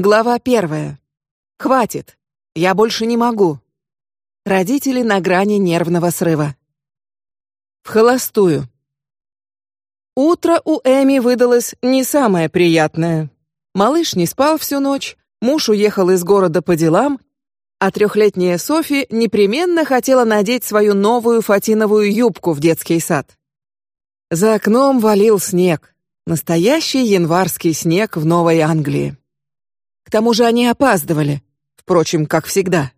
Глава первая. Хватит. Я больше не могу. Родители на грани нервного срыва. В холостую. Утро у Эми выдалось не самое приятное. Малыш не спал всю ночь, муж уехал из города по делам, а трехлетняя Софи непременно хотела надеть свою новую фатиновую юбку в детский сад. За окном валил снег, настоящий январский снег в Новой Англии. К тому же они опаздывали, впрочем, как всегда.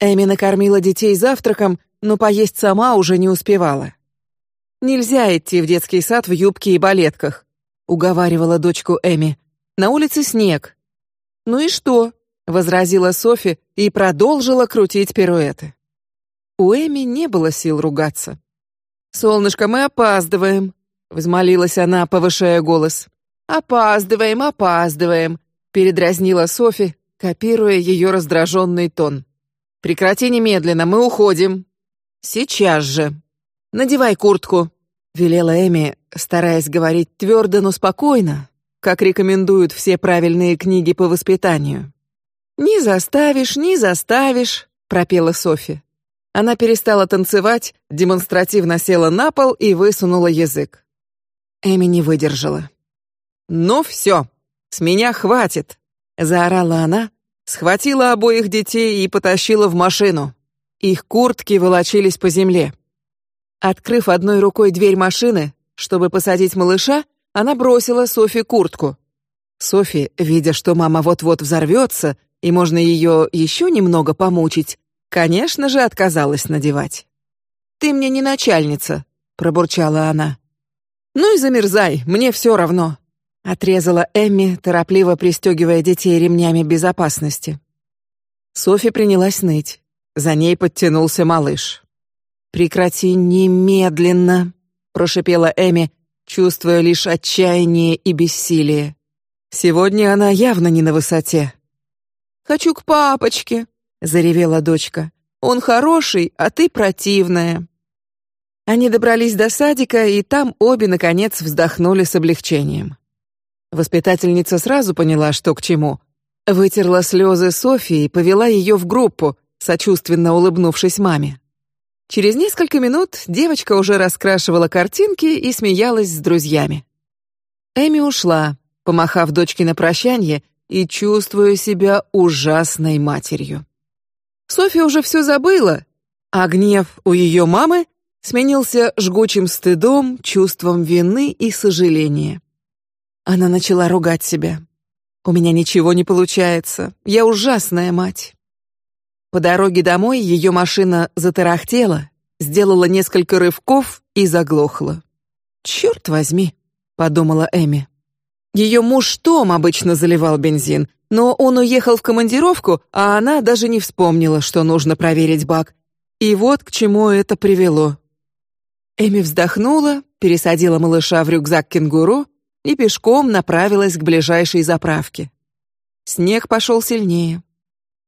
Эми накормила детей завтраком, но поесть сама уже не успевала. Нельзя идти в детский сад в юбке и балетках, уговаривала дочку Эми. На улице снег. Ну и что? возразила Софи и продолжила крутить пируэты. У Эми не было сил ругаться. Солнышко, мы опаздываем, взмолилась она, повышая голос. Опаздываем, опаздываем, передразнила Софи, копируя ее раздраженный тон. Прекрати немедленно, мы уходим. Сейчас же. Надевай куртку, велела Эми, стараясь говорить твердо, но спокойно, как рекомендуют все правильные книги по воспитанию. Не заставишь, не заставишь, пропела Софи. Она перестала танцевать, демонстративно села на пол и высунула язык. Эми не выдержала. Ну все, с меня хватит, заорала она, схватила обоих детей и потащила в машину. Их куртки волочились по земле. Открыв одной рукой дверь машины, чтобы посадить малыша, она бросила Софи куртку. Софи, видя, что мама вот-вот взорвется, и можно ее еще немного помучить, конечно же, отказалась надевать. Ты мне не начальница, пробурчала она. Ну и замерзай, мне все равно, отрезала Эмми, торопливо пристегивая детей ремнями безопасности. Софи принялась ныть. За ней подтянулся малыш. Прекрати немедленно, прошепела Эми, чувствуя лишь отчаяние и бессилие. Сегодня она явно не на высоте. Хочу к папочке, заревела дочка. Он хороший, а ты противная. Они добрались до садика, и там обе наконец вздохнули с облегчением. Воспитательница сразу поняла, что к чему. Вытерла слезы Софии и повела ее в группу, сочувственно улыбнувшись маме. Через несколько минут девочка уже раскрашивала картинки и смеялась с друзьями. Эми ушла, помахав дочке на прощание и чувствуя себя ужасной матерью. Софья уже все забыла, а гнев у ее мамы сменился жгучим стыдом, чувством вины и сожаления. Она начала ругать себя. У меня ничего не получается. Я ужасная мать. По дороге домой ее машина затарахтела, сделала несколько рывков и заглохла. Черт возьми, подумала Эми. Ее муж Том обычно заливал бензин, но он уехал в командировку, а она даже не вспомнила, что нужно проверить бак. И вот к чему это привело. Эми вздохнула, пересадила малыша в рюкзак кенгуру и пешком направилась к ближайшей заправке. Снег пошел сильнее.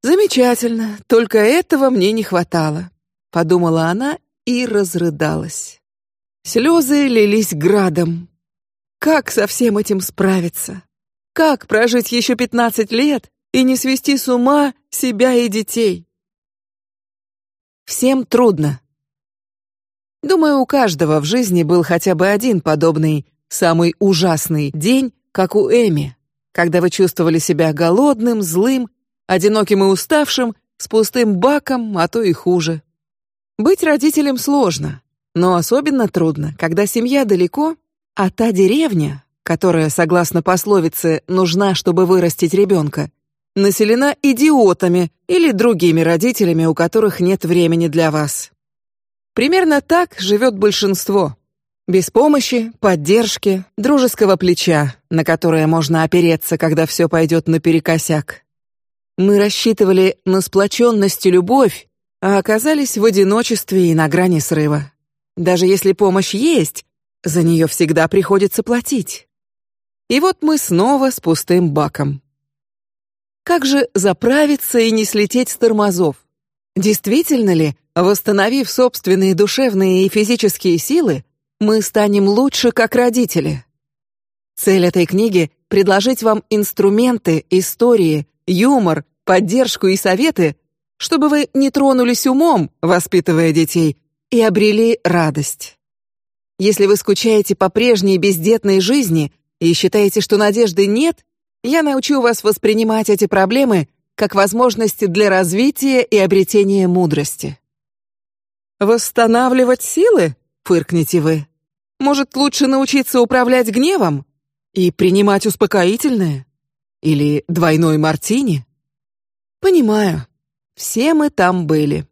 Замечательно, только этого мне не хватало, подумала она и разрыдалась. Слезы лились градом. Как со всем этим справиться? Как прожить еще пятнадцать лет и не свести с ума себя и детей? Всем трудно. Думаю, у каждого в жизни был хотя бы один подобный самый ужасный день, как у Эми, когда вы чувствовали себя голодным, злым, одиноким и уставшим, с пустым баком, а то и хуже. Быть родителем сложно, но особенно трудно, когда семья далеко а та деревня, которая, согласно пословице, нужна, чтобы вырастить ребенка, населена идиотами или другими родителями, у которых нет времени для вас. Примерно так живет большинство. Без помощи, поддержки, дружеского плеча, на которое можно опереться, когда все пойдет наперекосяк. Мы рассчитывали на сплоченность и любовь, а оказались в одиночестве и на грани срыва. Даже если помощь есть, за нее всегда приходится платить. И вот мы снова с пустым баком. Как же заправиться и не слететь с тормозов? Действительно ли, восстановив собственные душевные и физические силы, мы станем лучше как родители? Цель этой книги предложить вам инструменты, истории, юмор, поддержку и советы, чтобы вы не тронулись умом, воспитывая детей, и обрели радость. Если вы скучаете по прежней бездетной жизни и считаете, что надежды нет, я научу вас воспринимать эти проблемы как возможности для развития и обретения мудрости. Восстанавливать силы? Фыркнете вы. Может, лучше научиться управлять гневом и принимать успокоительное или двойной мартини? Понимаю, все мы там были.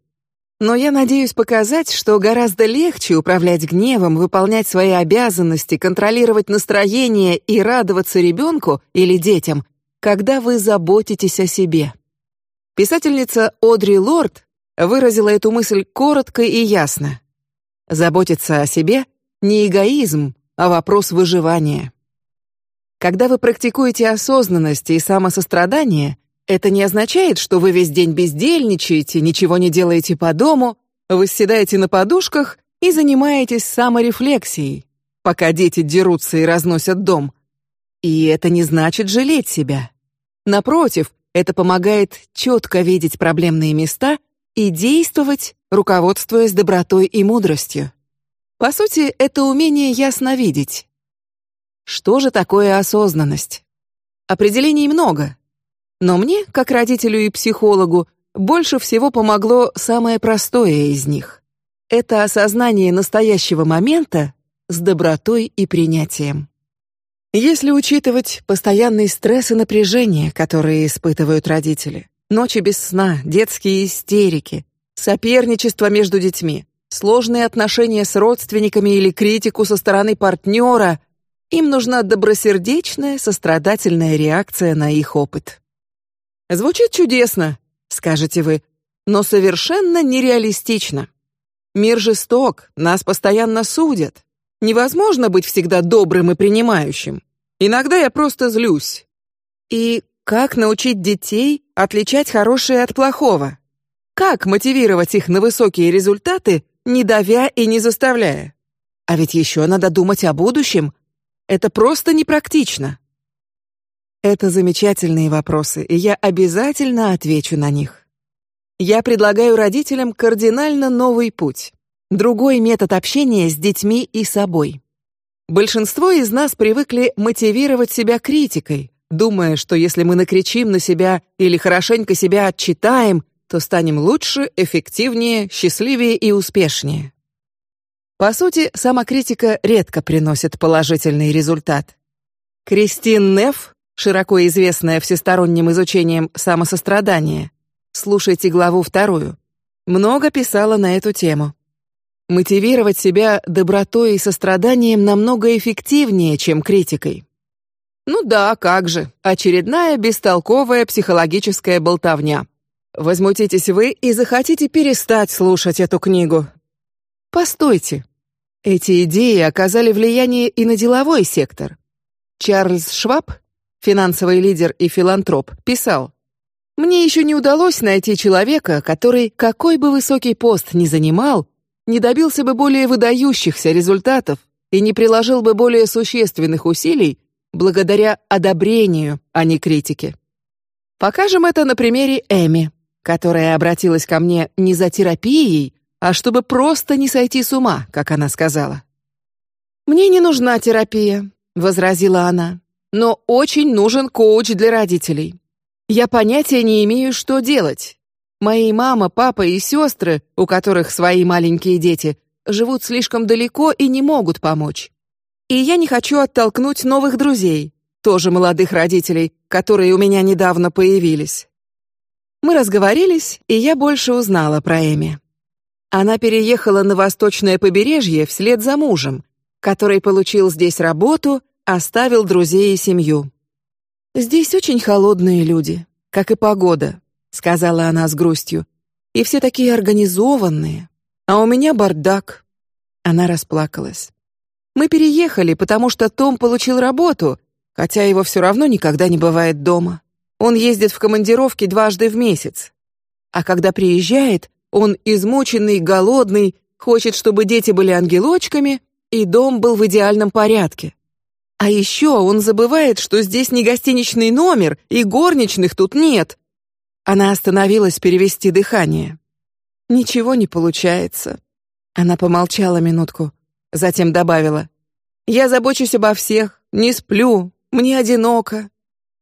Но я надеюсь показать, что гораздо легче управлять гневом, выполнять свои обязанности, контролировать настроение и радоваться ребенку или детям, когда вы заботитесь о себе. Писательница Одри Лорд выразила эту мысль коротко и ясно. Заботиться о себе не эгоизм, а вопрос выживания. Когда вы практикуете осознанность и самосострадание, это не означает, что вы весь день бездельничаете, ничего не делаете по дому, вы сидаете на подушках и занимаетесь саморефлексией, пока дети дерутся и разносят дом. И это не значит жалеть себя. Напротив, это помогает четко видеть проблемные места и действовать, руководствуясь добротой и мудростью. По сути, это умение ясно видеть. Что же такое осознанность? Определений много, но мне, как родителю и психологу, больше всего помогло самое простое из них. Это осознание настоящего момента с добротой и принятием. Если учитывать постоянный стресс и напряжение, которые испытывают родители, ночи без сна, детские истерики, соперничество между детьми, сложные отношения с родственниками или критику со стороны партнера, им нужна добросердечная, сострадательная реакция на их опыт. Звучит чудесно, скажете вы, но совершенно нереалистично. Мир жесток, нас постоянно судят. Невозможно быть всегда добрым и принимающим. Иногда я просто злюсь. И как научить детей отличать хорошее от плохого? Как мотивировать их на высокие результаты, не давя и не заставляя? А ведь еще надо думать о будущем. Это просто непрактично. Это замечательные вопросы, и я обязательно отвечу на них. Я предлагаю родителям кардинально новый путь, другой метод общения с детьми и собой. Большинство из нас привыкли мотивировать себя критикой, думая, что если мы накричим на себя или хорошенько себя отчитаем, то станем лучше, эффективнее, счастливее и успешнее. По сути, самокритика редко приносит положительный результат. Кристин Неф, широко известная всесторонним изучением самосострадания, слушайте главу вторую, много писала на эту тему. Мотивировать себя добротой и состраданием намного эффективнее, чем критикой. Ну да, как же, очередная бестолковая психологическая болтовня. Возмутитесь вы и захотите перестать слушать эту книгу. Постойте. Эти идеи оказали влияние и на деловой сектор. Чарльз Шваб, финансовый лидер и филантроп, писал: "Мне еще не удалось найти человека, который, какой бы высокий пост ни занимал, не добился бы более выдающихся результатов и не приложил бы более существенных усилий благодаря одобрению, а не критике. Покажем это на примере Эми которая обратилась ко мне не за терапией, а чтобы просто не сойти с ума, как она сказала. Мне не нужна терапия, возразила она, но очень нужен коуч для родителей. Я понятия не имею, что делать. Мои мама, папа и сестры, у которых свои маленькие дети, живут слишком далеко и не могут помочь. И я не хочу оттолкнуть новых друзей, тоже молодых родителей, которые у меня недавно появились. Мы разговорились, и я больше узнала про Эми. Она переехала на восточное побережье вслед за мужем, который получил здесь работу, оставил друзей и семью. Здесь очень холодные люди, как и погода, сказала она с грустью, и все такие организованные, а у меня бардак. Она расплакалась. Мы переехали, потому что Том получил работу, хотя его все равно никогда не бывает дома. Он ездит в командировки дважды в месяц, а когда приезжает, он измученный, голодный, хочет, чтобы дети были ангелочками и дом был в идеальном порядке. А еще он забывает, что здесь не гостиничный номер и горничных тут нет. Она остановилась перевести дыхание. Ничего не получается. Она помолчала минутку, затем добавила: "Я забочусь обо всех, не сплю, мне одиноко.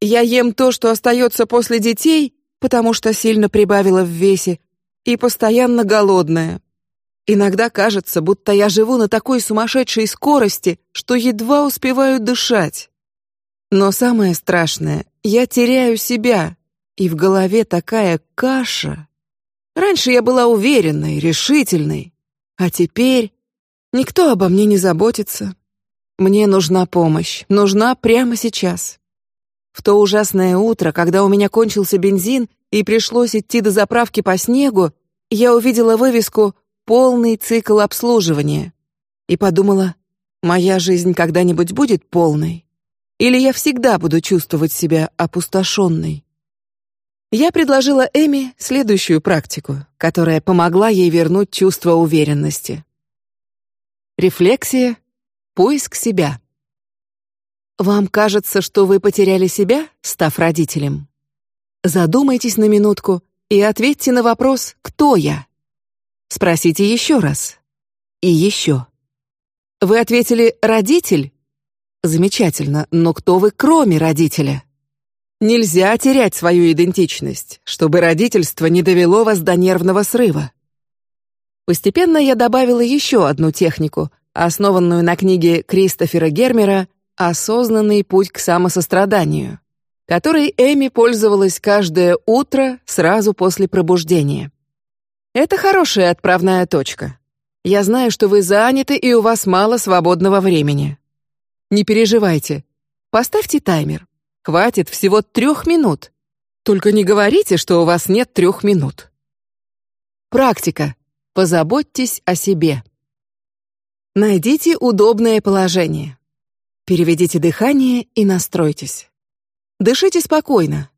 Я ем то, что остается после детей, потому что сильно прибавила в весе, и постоянно голодная. Иногда кажется, будто я живу на такой сумасшедшей скорости, что едва успеваю дышать. Но самое страшное, я теряю себя, и в голове такая каша. Раньше я была уверенной, решительной, а теперь никто обо мне не заботится. Мне нужна помощь, нужна прямо сейчас. В то ужасное утро, когда у меня кончился бензин и пришлось идти до заправки по снегу, я увидела вывеску полный цикл обслуживания. И подумала, моя жизнь когда-нибудь будет полной, или я всегда буду чувствовать себя опустошенной. Я предложила Эми следующую практику, которая помогла ей вернуть чувство уверенности. Рефлексия, поиск себя. Вам кажется, что вы потеряли себя, став родителем? Задумайтесь на минутку и ответьте на вопрос «Кто я?». Спросите еще раз. И еще. Вы ответили «родитель»? Замечательно, но кто вы кроме родителя? Нельзя терять свою идентичность, чтобы родительство не довело вас до нервного срыва. Постепенно я добавила еще одну технику, основанную на книге Кристофера Гермера «Осознанный путь к самосостраданию», которой Эми пользовалась каждое утро сразу после пробуждения. Это хорошая отправная точка. Я знаю, что вы заняты и у вас мало свободного времени. Не переживайте. Поставьте таймер. Хватит всего трех минут. Только не говорите, что у вас нет трех минут. Практика. Позаботьтесь о себе. Найдите удобное положение. Переведите дыхание и настройтесь. Дышите спокойно.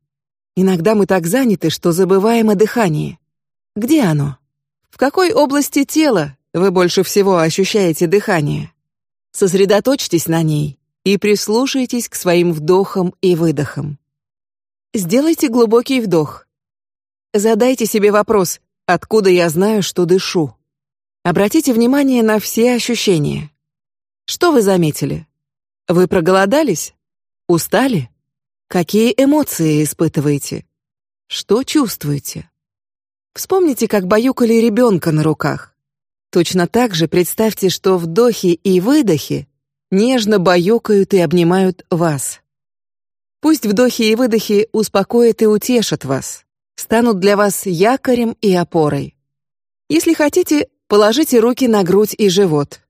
Иногда мы так заняты, что забываем о дыхании. Где оно? В какой области тела вы больше всего ощущаете дыхание? Сосредоточьтесь на ней и прислушайтесь к своим вдохам и выдохам. Сделайте глубокий вдох. Задайте себе вопрос: откуда я знаю, что дышу? Обратите внимание на все ощущения. Что вы заметили? Вы проголодались? Устали? Какие эмоции испытываете? Что чувствуете? Вспомните, как баюкали ребенка на руках. Точно так же представьте, что вдохи и выдохи нежно баюкают и обнимают вас. Пусть вдохи и выдохи успокоят и утешат вас, станут для вас якорем и опорой. Если хотите, положите руки на грудь и живот.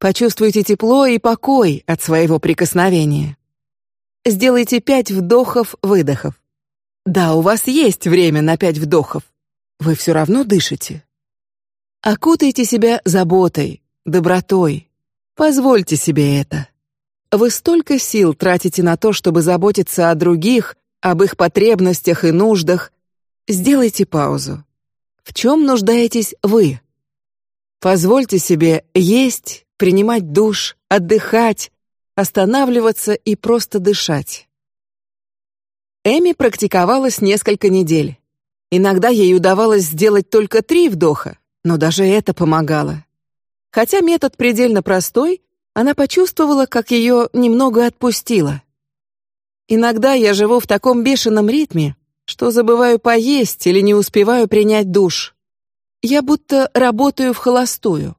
Почувствуйте тепло и покой от своего прикосновения. Сделайте пять вдохов-выдохов. Да, у вас есть время на пять вдохов. Вы все равно дышите. Окутайте себя заботой, добротой. Позвольте себе это. Вы столько сил тратите на то, чтобы заботиться о других, об их потребностях и нуждах. Сделайте паузу. В чем нуждаетесь вы? Позвольте себе есть, принимать душ, отдыхать, останавливаться и просто дышать. Эми практиковалась несколько недель. Иногда ей удавалось сделать только три вдоха, но даже это помогало. Хотя метод предельно простой, она почувствовала, как ее немного отпустило. Иногда я живу в таком бешеном ритме, что забываю поесть или не успеваю принять душ. Я будто работаю в холостую.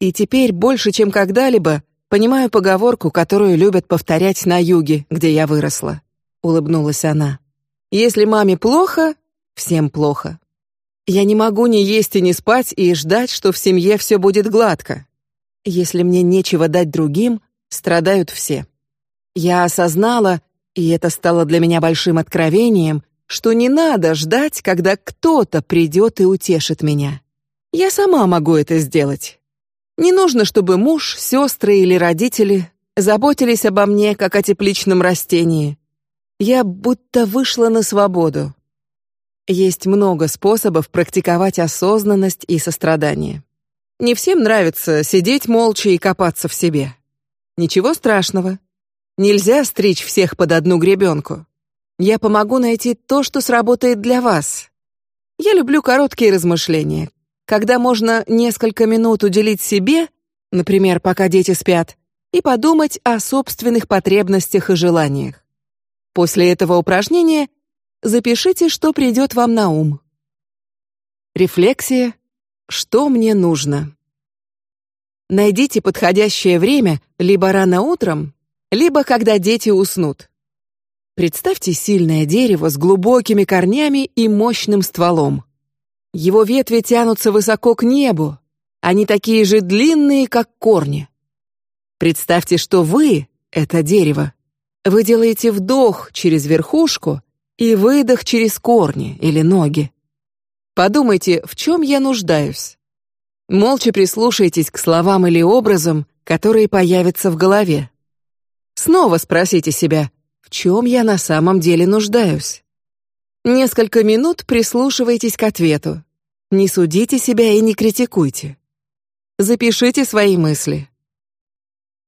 И теперь больше, чем когда-либо, понимаю поговорку, которую любят повторять на юге, где я выросла. Улыбнулась она. Если маме плохо, Всем плохо. Я не могу ни есть и ни спать и ждать, что в семье все будет гладко. Если мне нечего дать другим, страдают все. Я осознала, и это стало для меня большим откровением, что не надо ждать, когда кто-то придет и утешит меня. Я сама могу это сделать. Не нужно, чтобы муж, сестры или родители заботились обо мне как о тепличном растении. Я будто вышла на свободу. Есть много способов практиковать осознанность и сострадание. Не всем нравится сидеть молча и копаться в себе. Ничего страшного. Нельзя стричь всех под одну гребенку. Я помогу найти то, что сработает для вас. Я люблю короткие размышления, когда можно несколько минут уделить себе, например, пока дети спят, и подумать о собственных потребностях и желаниях. После этого упражнения запишите, что придет вам на ум. Рефлексия. Что мне нужно? Найдите подходящее время либо рано утром, либо когда дети уснут. Представьте сильное дерево с глубокими корнями и мощным стволом. Его ветви тянутся высоко к небу. Они такие же длинные, как корни. Представьте, что вы — это дерево. Вы делаете вдох через верхушку и выдох через корни или ноги. Подумайте, в чем я нуждаюсь. Молча прислушайтесь к словам или образам, которые появятся в голове. Снова спросите себя, в чем я на самом деле нуждаюсь. Несколько минут прислушивайтесь к ответу. Не судите себя и не критикуйте. Запишите свои мысли.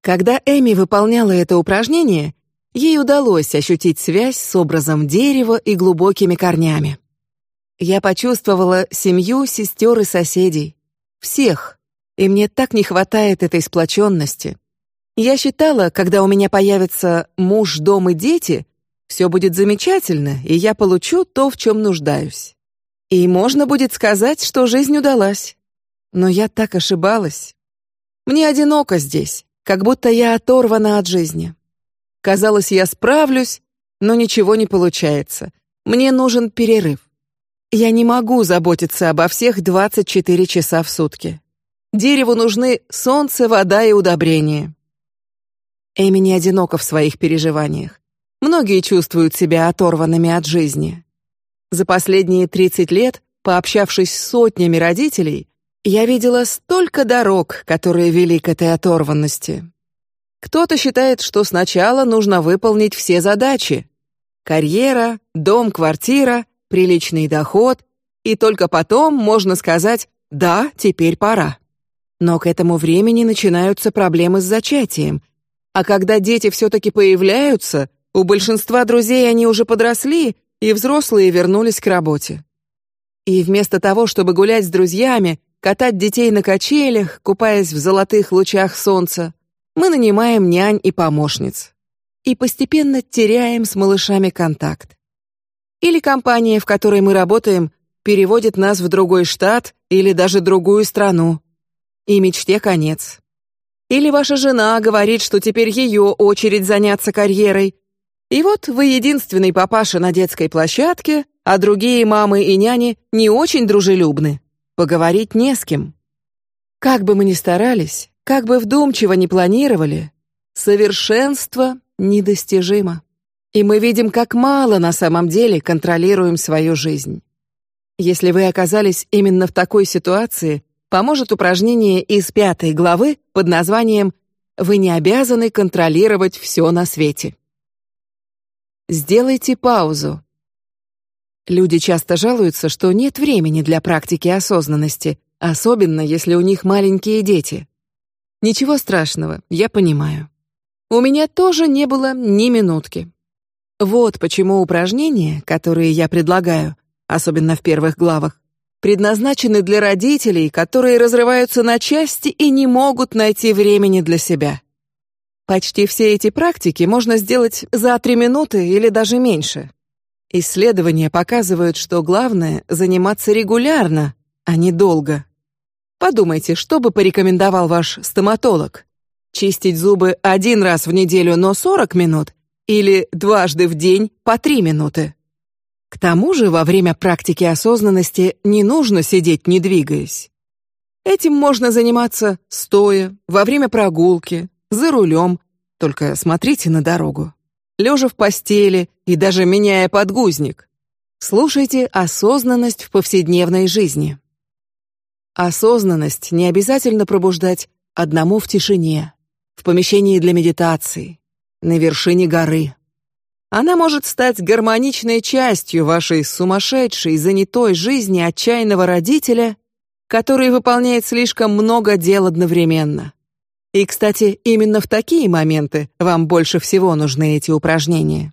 Когда Эми выполняла это упражнение, ей удалось ощутить связь с образом дерева и глубокими корнями. Я почувствовала семью, сестер и соседей, всех, и мне так не хватает этой сплоченности. Я считала, когда у меня появится муж, дом и дети, все будет замечательно, и я получу то, в чем нуждаюсь. И можно будет сказать, что жизнь удалась. Но я так ошибалась. Мне одиноко здесь, как будто я оторвана от жизни. Казалось, я справлюсь, но ничего не получается. Мне нужен перерыв. Я не могу заботиться обо всех 24 часа в сутки. Дереву нужны солнце, вода и удобрения. Эми не одинока в своих переживаниях. Многие чувствуют себя оторванными от жизни. За последние 30 лет, пообщавшись с сотнями родителей, я видела столько дорог, которые вели к этой оторванности. Кто-то считает, что сначала нужно выполнить все задачи: карьера, дом, квартира, приличный доход, и только потом можно сказать: да, теперь пора. Но к этому времени начинаются проблемы с зачатием, а когда дети все-таки появляются, у большинства друзей они уже подросли, и взрослые вернулись к работе. И вместо того, чтобы гулять с друзьями, катать детей на качелях, купаясь в золотых лучах солнца, мы нанимаем нянь и помощниц и постепенно теряем с малышами контакт. Или компания, в которой мы работаем, переводит нас в другой штат или даже другую страну, и мечте конец. Или ваша жена говорит, что теперь ее очередь заняться карьерой. И вот вы единственный папаша на детской площадке, а другие мамы и няни не очень дружелюбны. Поговорить не с кем. Как бы мы ни старались, как бы вдумчиво ни планировали, совершенство недостижимо. И мы видим, как мало на самом деле контролируем свою жизнь. Если вы оказались именно в такой ситуации, поможет упражнение из пятой главы под названием «Вы не обязаны контролировать все на свете». Сделайте паузу. Люди часто жалуются, что нет времени для практики осознанности, особенно если у них маленькие дети. Ничего страшного, я понимаю. У меня тоже не было ни минутки. Вот почему упражнения, которые я предлагаю, особенно в первых главах, предназначены для родителей, которые разрываются на части и не могут найти времени для себя. Почти все эти практики можно сделать за три минуты или даже меньше. Исследования показывают, что главное заниматься регулярно, а не долго. Подумайте, что бы порекомендовал ваш стоматолог: чистить зубы один раз в неделю, но 40 минут, или дважды в день по три минуты. К тому же во время практики осознанности не нужно сидеть, не двигаясь. Этим можно заниматься стоя, во время прогулки, за рулем. Только смотрите на дорогу, лежа в постели и даже меняя подгузник. Слушайте осознанность в повседневной жизни. Осознанность не обязательно пробуждать одному в тишине, в помещении для медитации, на вершине горы. Она может стать гармоничной частью вашей сумасшедшей, занятой жизни отчаянного родителя, который выполняет слишком много дел одновременно. И, кстати, именно в такие моменты вам больше всего нужны эти упражнения.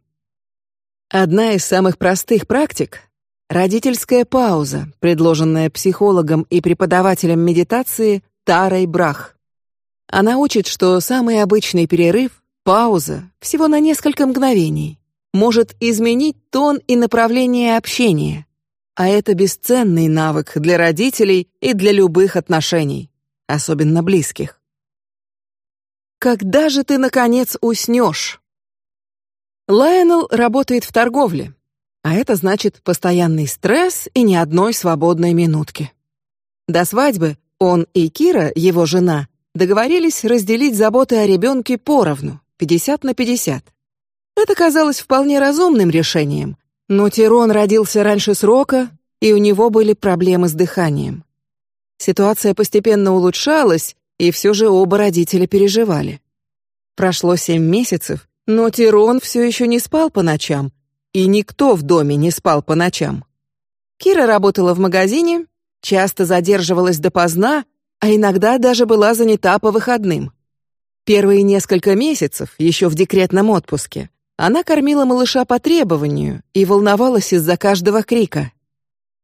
Одна из самых простых практик — родительская пауза, предложенная психологом и преподавателем медитации Тарой Брах. Она учит, что самый обычный перерыв, пауза, всего на несколько мгновений, может изменить тон и направление общения, а это бесценный навык для родителей и для любых отношений, особенно близких. Когда же ты наконец уснешь? Лайонел работает в торговле, а это значит постоянный стресс и ни одной свободной минутки. До свадьбы он и Кира, его жена, договорились разделить заботы о ребенке поровну, 50 на 50. Это казалось вполне разумным решением, но Тирон родился раньше срока, и у него были проблемы с дыханием. Ситуация постепенно улучшалась, и все же оба родителя переживали. Прошло семь месяцев, но Тирон все еще не спал по ночам, и никто в доме не спал по ночам. Кира работала в магазине, часто задерживалась допоздна, а иногда даже была занята по выходным. Первые несколько месяцев, еще в декретном отпуске, она кормила малыша по требованию и волновалась из-за каждого крика.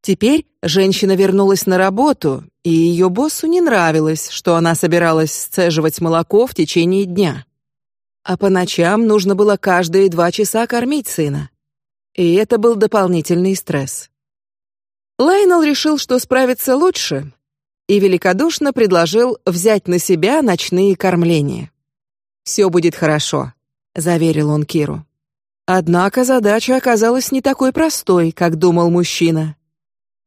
Теперь женщина вернулась на работу, и ее боссу не нравилось, что она собиралась сцеживать молоко в течение дня а по ночам нужно было каждые два часа кормить сына. И это был дополнительный стресс. Лайнел решил, что справится лучше, и великодушно предложил взять на себя ночные кормления. Все будет хорошо, заверил он Киру. Однако задача оказалась не такой простой, как думал мужчина.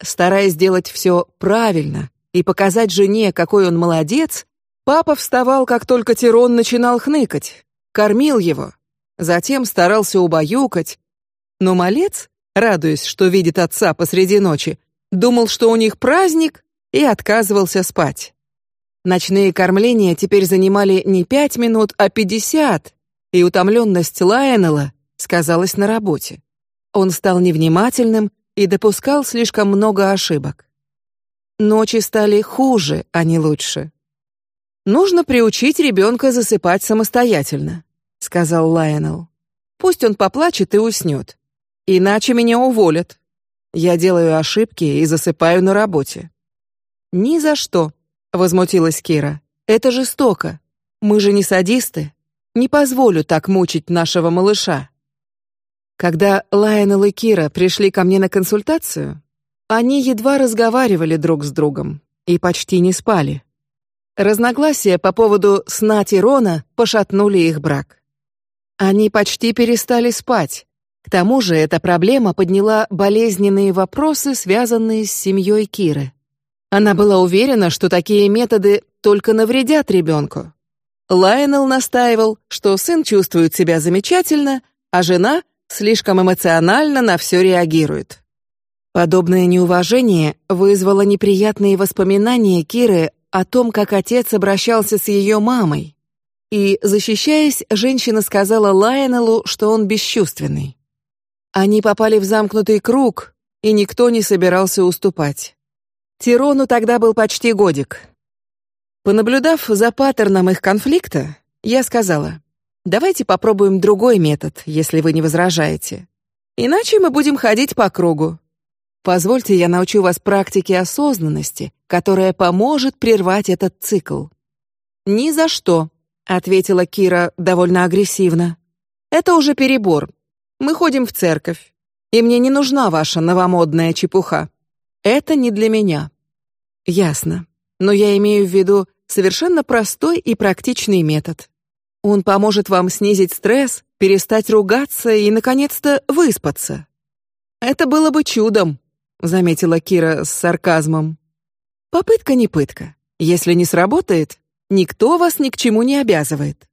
Стараясь сделать все правильно и показать жене, какой он молодец, папа вставал, как только Тирон начинал хныкать, кормил его, затем старался убаюкать. Но малец, радуясь, что видит отца посреди ночи, думал, что у них праздник, и отказывался спать. Ночные кормления теперь занимали не пять минут, а пятьдесят, и утомленность Лайонела сказалась на работе. Он стал невнимательным и допускал слишком много ошибок. Ночи стали хуже, а не лучше. Нужно приучить ребенка засыпать самостоятельно, сказал Лайонел. Пусть он поплачет и уснет, иначе меня уволят. Я делаю ошибки и засыпаю на работе. Ни за что, возмутилась Кира. Это жестоко. Мы же не садисты. Не позволю так мучить нашего малыша. Когда Лайонел и Кира пришли ко мне на консультацию, они едва разговаривали друг с другом и почти не спали. Разногласия по поводу сна Тирона пошатнули их брак. Они почти перестали спать. К тому же эта проблема подняла болезненные вопросы, связанные с семьей Киры. Она была уверена, что такие методы только навредят ребенку. Лайнел настаивал, что сын чувствует себя замечательно, а жена слишком эмоционально на все реагирует. Подобное неуважение вызвало неприятные воспоминания Киры о том, как отец обращался с ее мамой. И, защищаясь, женщина сказала Лайонеллу, что он бесчувственный. Они попали в замкнутый круг, и никто не собирался уступать. Тирону тогда был почти годик. Понаблюдав за паттерном их конфликта, я сказала: "Давайте попробуем другой метод, если вы не возражаете. Иначе мы будем ходить по кругу. Позвольте, я научу вас практике осознанности, которая поможет прервать этот цикл. Ни за что, ответила Кира довольно агрессивно. Это уже перебор. Мы ходим в церковь, и мне не нужна ваша новомодная чепуха. Это не для меня. Ясно. Но я имею в виду совершенно простой и практичный метод. Он поможет вам снизить стресс, перестать ругаться и наконец-то выспаться. Это было бы чудом, заметила Кира с сарказмом. Попытка не пытка. Если не сработает, никто вас ни к чему не обязывает.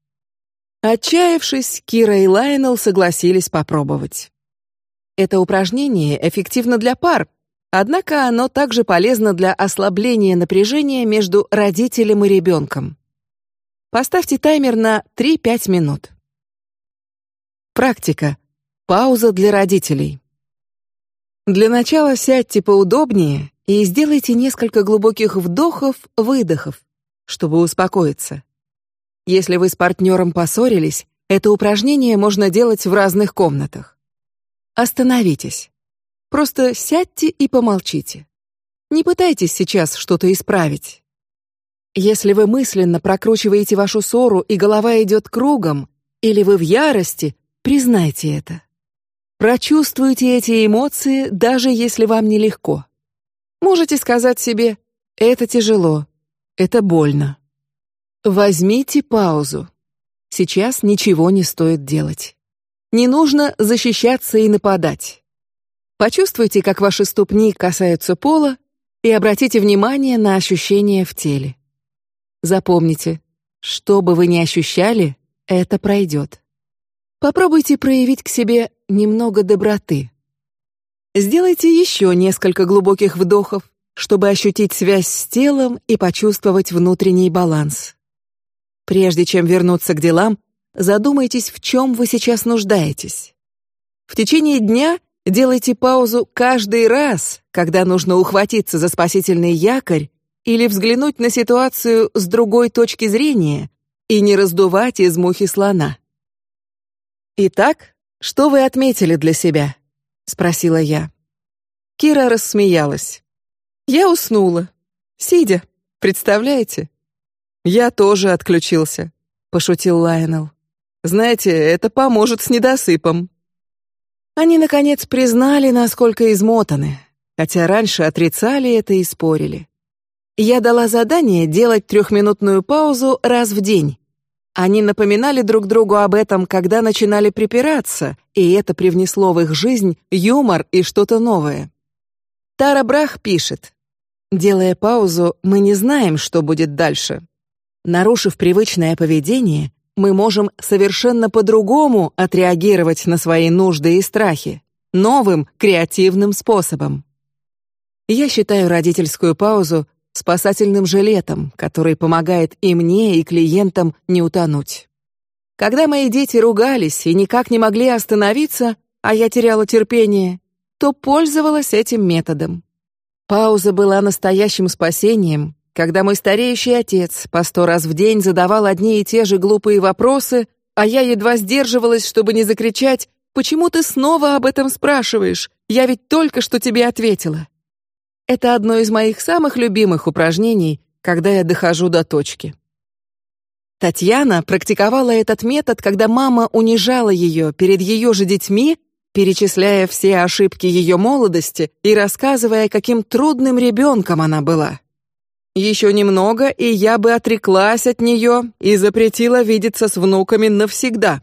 Отчаявшись, Кира и Лайнел согласились попробовать. Это упражнение эффективно для пар, однако оно также полезно для ослабления напряжения между родителем и ребенком. Поставьте таймер на 3-5 минут. Практика. Пауза для родителей. Для начала сядьте поудобнее и сделайте несколько глубоких вдохов-выдохов, чтобы успокоиться. Если вы с партнером поссорились, это упражнение можно делать в разных комнатах. Остановитесь. Просто сядьте и помолчите. Не пытайтесь сейчас что-то исправить. Если вы мысленно прокручиваете вашу ссору и голова идет кругом, или вы в ярости, признайте это. Прочувствуйте эти эмоции, даже если вам нелегко. Можете сказать себе: это тяжело, это больно. Возьмите паузу. Сейчас ничего не стоит делать. Не нужно защищаться и нападать. Почувствуйте, как ваши ступни касаются пола, и обратите внимание на ощущения в теле. Запомните, что бы вы ни ощущали, это пройдет. Попробуйте проявить к себе немного доброты. Сделайте еще несколько глубоких вдохов, чтобы ощутить связь с телом и почувствовать внутренний баланс. Прежде чем вернуться к делам, задумайтесь, в чем вы сейчас нуждаетесь. В течение дня делайте паузу каждый раз, когда нужно ухватиться за спасительный якорь или взглянуть на ситуацию с другой точки зрения и не раздувать из мухи слона. Итак, что вы отметили для себя? – спросила я. Кира рассмеялась. Я уснула, сидя. Представляете? Я тоже отключился, пошутил Лайонел. Знаете, это поможет с недосыпом. Они наконец признали, насколько измотаны, хотя раньше отрицали это и спорили. Я дала задание делать трехминутную паузу раз в день. Они напоминали друг другу об этом, когда начинали припираться, и это привнесло в их жизнь юмор и что-то новое. Тара Брах пишет: делая паузу, мы не знаем, что будет дальше. Нарушив привычное поведение, мы можем совершенно по-другому отреагировать на свои нужды и страхи, новым креативным способом. Я считаю родительскую паузу спасательным жилетом, который помогает и мне, и клиентам не утонуть. Когда мои дети ругались и никак не могли остановиться, а я теряла терпение, то пользовалась этим методом. Пауза была настоящим спасением, когда мой стареющий отец по сто раз в день задавал одни и те же глупые вопросы, а я едва сдерживалась, чтобы не закричать: "Почему ты снова об этом спрашиваешь? Я ведь только что тебе ответила". Это одно из моих самых любимых упражнений, когда я дохожу до точки. Татьяна практиковала этот метод, когда мама унижала ее перед ее же детьми, перечисляя все ошибки ее молодости и рассказывая, каким трудным ребенком она была. Еще немного, и я бы отреклась от нее и запретила видеться с внуками навсегда.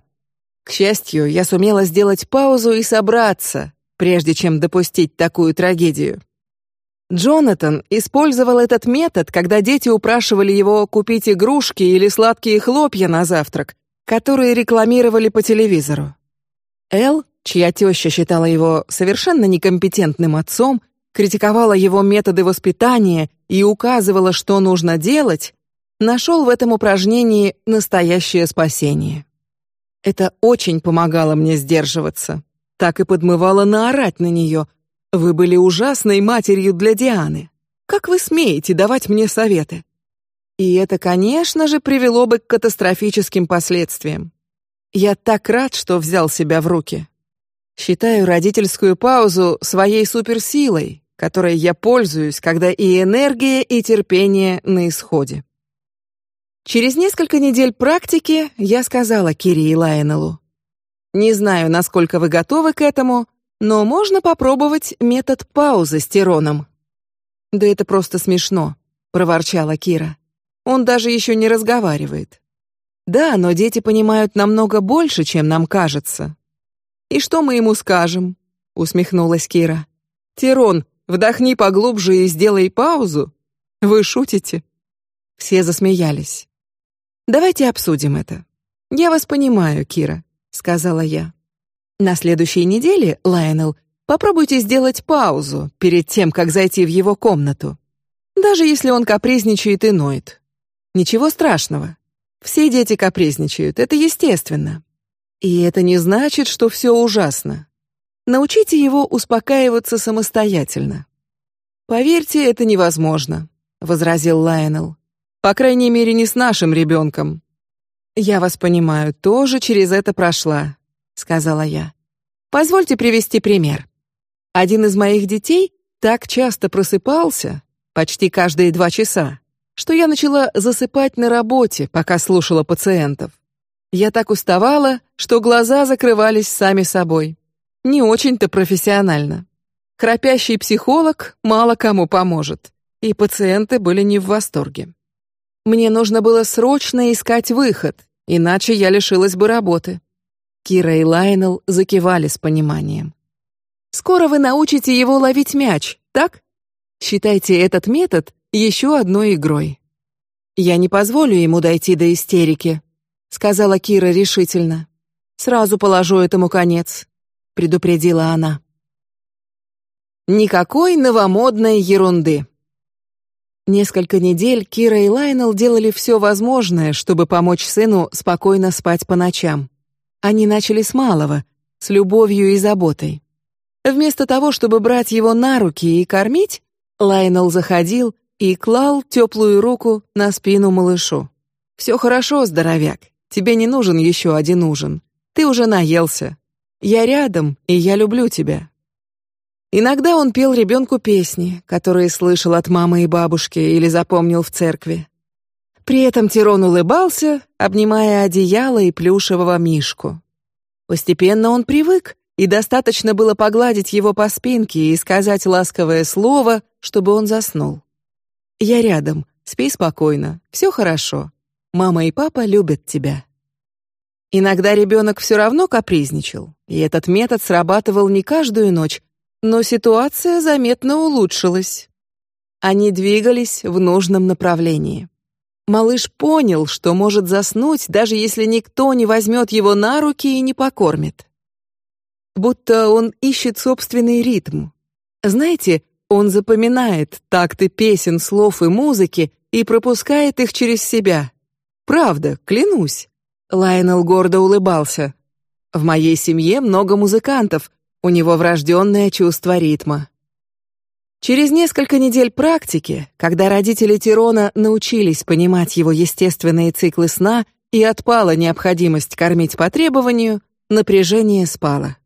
К счастью, я сумела сделать паузу и собраться, прежде чем допустить такую трагедию. Джонатан использовал этот метод, когда дети упрашивали его купить игрушки или сладкие хлопья на завтрак, которые рекламировали по телевизору. Эл, чья теща считала его совершенно некомпетентным отцом, критиковала его методы воспитания и указывала, что нужно делать, нашел в этом упражнении настоящее спасение. Это очень помогало мне сдерживаться, так и подмывало наорать на нее. Вы были ужасной матерью для Дианы. Как вы смеете давать мне советы? И это, конечно же, привело бы к катастрофическим последствиям. Я так рад, что взял себя в руки. Считаю родительскую паузу своей суперсилой, которой я пользуюсь, когда и энергия, и терпение на исходе. Через несколько недель практики я сказала Кире и Лайонеллу: "Не знаю, насколько вы готовы к этому, но можно попробовать метод паузы с Тироном". "Да это просто смешно", проворчала Кира. "Он даже еще не разговаривает". "Да, но дети понимают намного больше, чем нам кажется". "И что мы ему скажем?" усмехнулась Кира. "Тирон, Вдохни поглубже и сделай паузу. Вы шутите? Все засмеялись. Давайте обсудим это. Я вас понимаю, Кира, сказала я. На следующей неделе, Лайонел, попробуйте сделать паузу перед тем, как зайти в его комнату. Даже если он капризничает и ноет. Ничего страшного. Все дети капризничают, это естественно. И это не значит, что все ужасно. Научите его успокаиваться самостоятельно. Поверьте, это невозможно, возразил Лайонел. По крайней мере, не с нашим ребенком. Я вас понимаю, тоже через это прошла, сказала я. Позвольте привести пример. Один из моих детей так часто просыпался, почти каждые два часа, что я начала засыпать на работе, пока слушала пациентов. Я так уставала, что глаза закрывались сами собой. Не очень-то профессионально. Храпящий психолог мало кому поможет, и пациенты были не в восторге. Мне нужно было срочно искать выход, иначе я лишилась бы работы. Кира и Лайнел закивали с пониманием. Скоро вы научите его ловить мяч, так? Считайте этот метод еще одной игрой. Я не позволю ему дойти до истерики, сказала Кира решительно. Сразу положу этому конец, предупредила она. Никакой новомодной ерунды. Несколько недель Кира и Лайнел делали все возможное, чтобы помочь сыну спокойно спать по ночам. Они начали с малого, с любовью и заботой. Вместо того, чтобы брать его на руки и кормить, Лайнел заходил и клал теплую руку на спину малышу. Все хорошо, здоровяк. Тебе не нужен еще один ужин. Ты уже наелся. Я рядом, и я люблю тебя. Иногда он пел ребенку песни, которые слышал от мамы и бабушки или запомнил в церкви. При этом Тирон улыбался, обнимая одеяло и плюшевого мишку. Постепенно он привык, и достаточно было погладить его по спинке и сказать ласковое слово, чтобы он заснул. Я рядом, спи спокойно, все хорошо. Мама и папа любят тебя. Иногда ребенок все равно капризничал, и этот метод срабатывал не каждую ночь, но ситуация заметно улучшилась. Они двигались в нужном направлении. Малыш понял, что может заснуть, даже если никто не возьмет его на руки и не покормит будто он ищет собственный ритм. Знаете, он запоминает такты песен, слов и музыки и пропускает их через себя. Правда, клянусь. Лайнел гордо улыбался. В моей семье много музыкантов, у него врожденное чувство ритма. Через несколько недель практики, когда родители Тирона научились понимать его естественные циклы сна и отпала необходимость кормить по требованию, напряжение спало.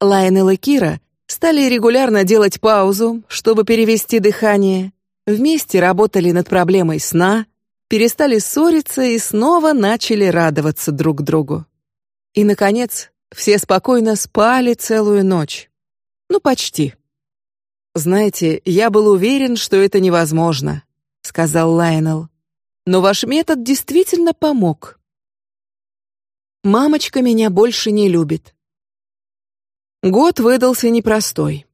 Лайнел и Кира стали регулярно делать паузу, чтобы перевести дыхание. Вместе работали над проблемой сна, перестали ссориться и снова начали радоваться друг другу. И наконец все спокойно спали целую ночь. Ну почти. Знаете, я был уверен, что это невозможно, сказал Лайнел. Но ваш метод действительно помог. Мамочка меня больше не любит. Год выдался непростой.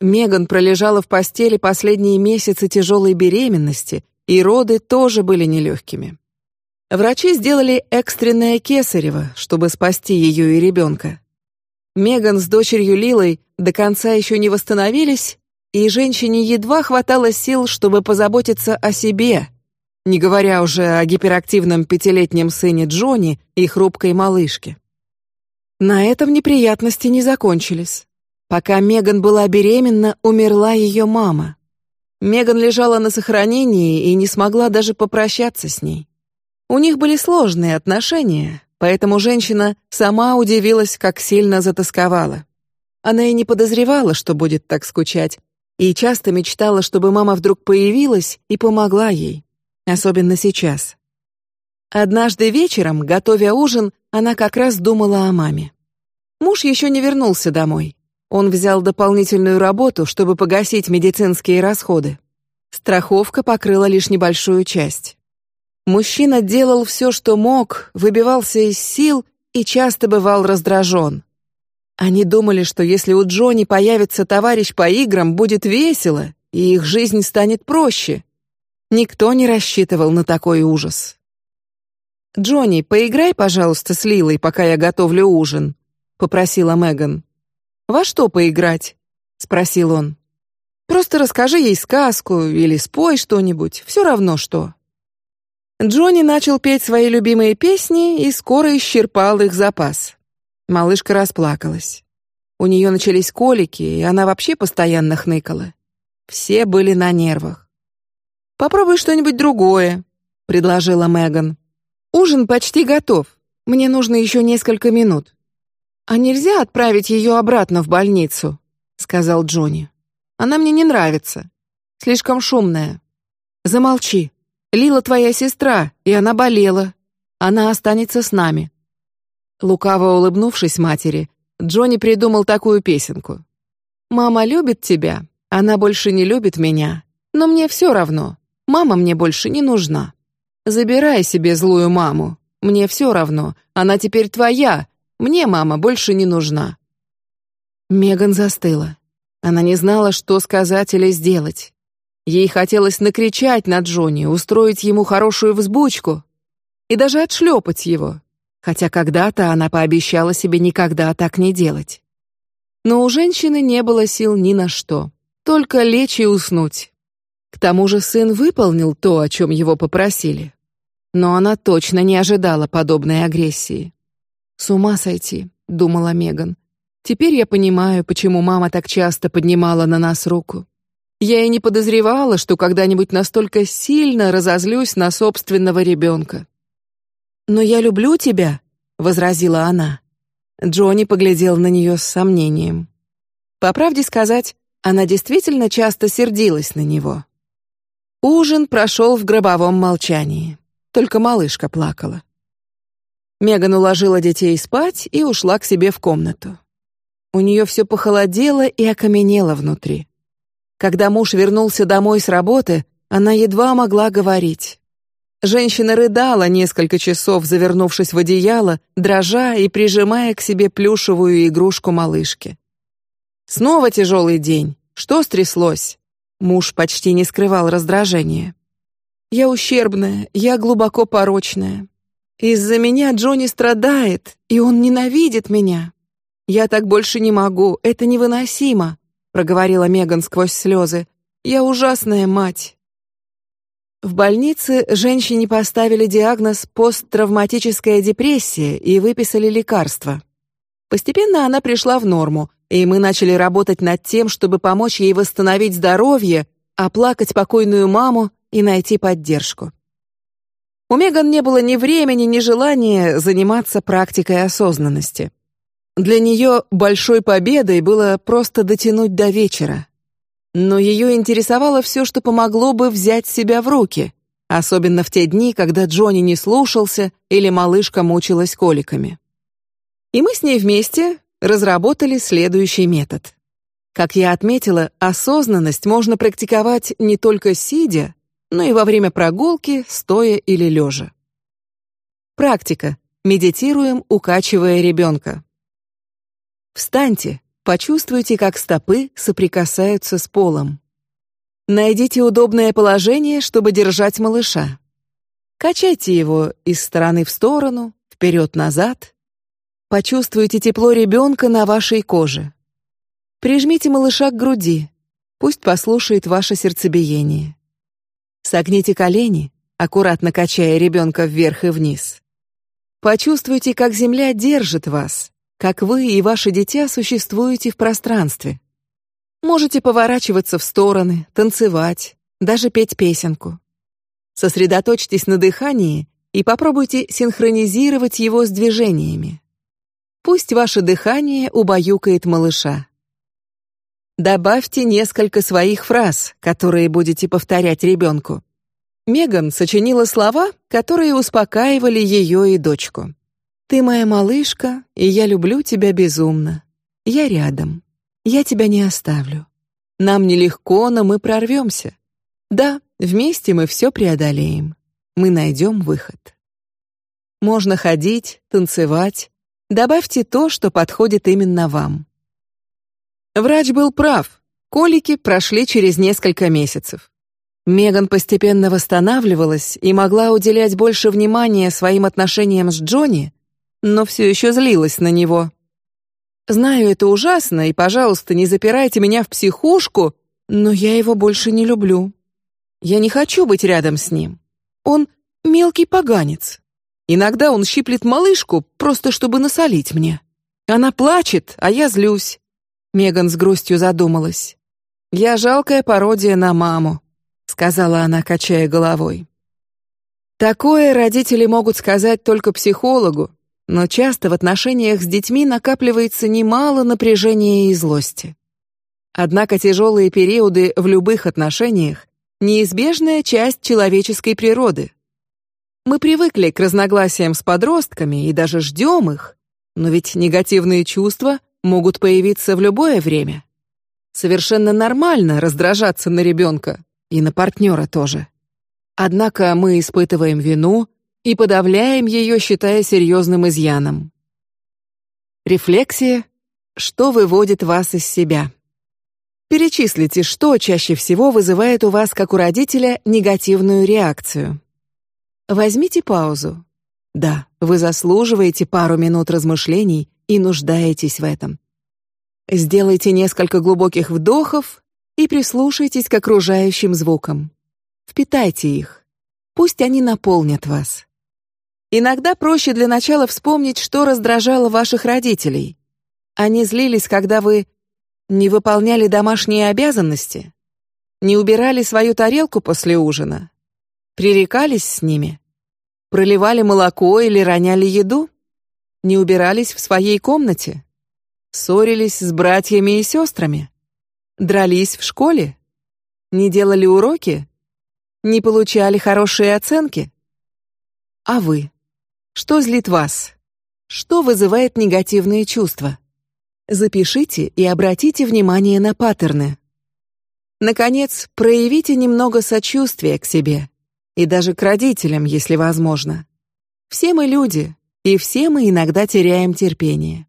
Меган пролежала в постели последние месяцы тяжелой беременности, и роды тоже были нелегкими. Врачи сделали экстренное кесарево, чтобы спасти ее и ребенка. Меган с дочерью Лилой до конца еще не восстановились, и женщине едва хватало сил, чтобы позаботиться о себе, не говоря уже о гиперактивном пятилетнем сыне Джонни и хрупкой малышке. На этом неприятности не закончились. Пока Меган была беременна, умерла ее мама. Меган лежала на сохранении и не смогла даже попрощаться с ней. У них были сложные отношения, поэтому женщина сама удивилась, как сильно затасковала. Она и не подозревала, что будет так скучать, и часто мечтала, чтобы мама вдруг появилась и помогла ей, особенно сейчас. Однажды вечером, готовя ужин, она как раз думала о маме. Муж еще не вернулся домой. Он взял дополнительную работу, чтобы погасить медицинские расходы. Страховка покрыла лишь небольшую часть. Мужчина делал все, что мог, выбивался из сил и часто бывал раздражен. Они думали, что если у Джонни появится товарищ по играм, будет весело и их жизнь станет проще. Никто не рассчитывал на такой ужас. Джонни, поиграй, пожалуйста, с Лилой, пока я готовлю ужин, попросила Меган. Во что поиграть? спросил он. Просто расскажи ей сказку или спой что-нибудь, все равно что. Джонни начал петь свои любимые песни и скоро исчерпал их запас. Малышка расплакалась. У нее начались колики, и она вообще постоянно хныкала. Все были на нервах. Попробуй что-нибудь другое, предложила Меган. Ужин почти готов. Мне нужно еще несколько минут. А нельзя отправить ее обратно в больницу, сказал Джонни. Она мне не нравится. Слишком шумная. Замолчи. Лила твоя сестра, и она болела. Она останется с нами. Лукаво улыбнувшись матери, Джонни придумал такую песенку. Мама любит тебя, она больше не любит меня, но мне все равно. Мама мне больше не нужна. Забирай себе злую маму. Мне все равно, она теперь твоя. Мне мама больше не нужна. Меган застыла. Она не знала, что сказать или сделать. Ей хотелось накричать на Джонни, устроить ему хорошую взбучку и даже отшлепать его, хотя когда-то она пообещала себе никогда так не делать. Но у женщины не было сил ни на что, только лечь и уснуть. К тому же сын выполнил то, о чем его попросили. Но она точно не ожидала подобной агрессии. С ума сойти, думала Меган. Теперь я понимаю, почему мама так часто поднимала на нас руку. Я и не подозревала, что когда-нибудь настолько сильно разозлюсь на собственного ребенка. Но я люблю тебя, возразила она. Джонни поглядел на нее с сомнением. По правде сказать, она действительно часто сердилась на него. Ужин прошел в гробовом молчании. Только малышка плакала. Меган уложила детей спать и ушла к себе в комнату. У нее все похолодело и окаменело внутри. Когда муж вернулся домой с работы, она едва могла говорить. Женщина рыдала несколько часов, завернувшись в одеяло, дрожа и прижимая к себе плюшевую игрушку малышки. Снова тяжелый день. Что стряслось? Муж почти не скрывал раздражения. Я ущербная, я глубоко порочная. Из-за меня Джонни страдает, и он ненавидит меня. Я так больше не могу, это невыносимо проговорила Меган сквозь слезы. Я ужасная мать. В больнице женщине поставили диагноз посттравматическая депрессия и выписали лекарства. Постепенно она пришла в норму, и мы начали работать над тем, чтобы помочь ей восстановить здоровье, оплакать покойную маму и найти поддержку. У Меган не было ни времени, ни желания заниматься практикой осознанности. Для нее большой победой было просто дотянуть до вечера. Но ее интересовало все, что помогло бы взять себя в руки, особенно в те дни, когда Джонни не слушался или малышка мучилась коликами. И мы с ней вместе разработали следующий метод. Как я отметила, осознанность можно практиковать не только сидя, но и во время прогулки, стоя или лежа. Практика. Медитируем, укачивая ребенка. Встаньте, почувствуйте, как стопы соприкасаются с полом. Найдите удобное положение, чтобы держать малыша. Качайте его из стороны в сторону, вперед-назад. Почувствуйте тепло ребенка на вашей коже. Прижмите малыша к груди, пусть послушает ваше сердцебиение. Согните колени, аккуратно качая ребенка вверх и вниз. Почувствуйте, как земля держит вас, как вы и ваше дитя существуете в пространстве. Можете поворачиваться в стороны, танцевать, даже петь песенку. Сосредоточьтесь на дыхании и попробуйте синхронизировать его с движениями. Пусть ваше дыхание убаюкает малыша. Добавьте несколько своих фраз, которые будете повторять ребенку. Меган сочинила слова, которые успокаивали ее и дочку. Ты моя малышка, и я люблю тебя безумно. Я рядом. Я тебя не оставлю. Нам нелегко, но мы прорвемся. Да, вместе мы все преодолеем. Мы найдем выход. Можно ходить, танцевать. Добавьте то, что подходит именно вам. Врач был прав. Колики прошли через несколько месяцев. Меган постепенно восстанавливалась и могла уделять больше внимания своим отношениям с Джонни, но все еще злилась на него. Знаю, это ужасно, и, пожалуйста, не запирайте меня в психушку, но я его больше не люблю. Я не хочу быть рядом с ним. Он мелкий поганец. Иногда он щиплет малышку просто чтобы насолить мне. Она плачет, а я злюсь. Меган с грустью задумалась. Я жалкая пародия на маму, сказала она, качая головой. Такое родители могут сказать только психологу, но часто в отношениях с детьми накапливается немало напряжения и злости. Однако тяжелые периоды в любых отношениях неизбежная часть человеческой природы. Мы привыкли к разногласиям с подростками и даже ждем их, но ведь негативные чувства могут появиться в любое время. Совершенно нормально раздражаться на ребенка и на партнера тоже. Однако мы испытываем вину и подавляем ее, считая серьезным изъяном. Рефлексия, что выводит вас из себя. Перечислите, что чаще всего вызывает у вас, как у родителя, негативную реакцию. Возьмите паузу. Да, вы заслуживаете пару минут размышлений и нуждаетесь в этом. Сделайте несколько глубоких вдохов и прислушайтесь к окружающим звукам. Впитайте их. Пусть они наполнят вас. Иногда проще для начала вспомнить, что раздражало ваших родителей. Они злились, когда вы не выполняли домашние обязанности, не убирали свою тарелку после ужина, пререкались с ними, проливали молоко или роняли еду, не убирались в своей комнате, ссорились с братьями и сестрами, дрались в школе, не делали уроки, не получали хорошие оценки? А вы? Что злит вас? Что вызывает негативные чувства? Запишите и обратите внимание на паттерны. Наконец, проявите немного сочувствия к себе и даже к родителям, если возможно. Все мы люди, и все мы иногда теряем терпение.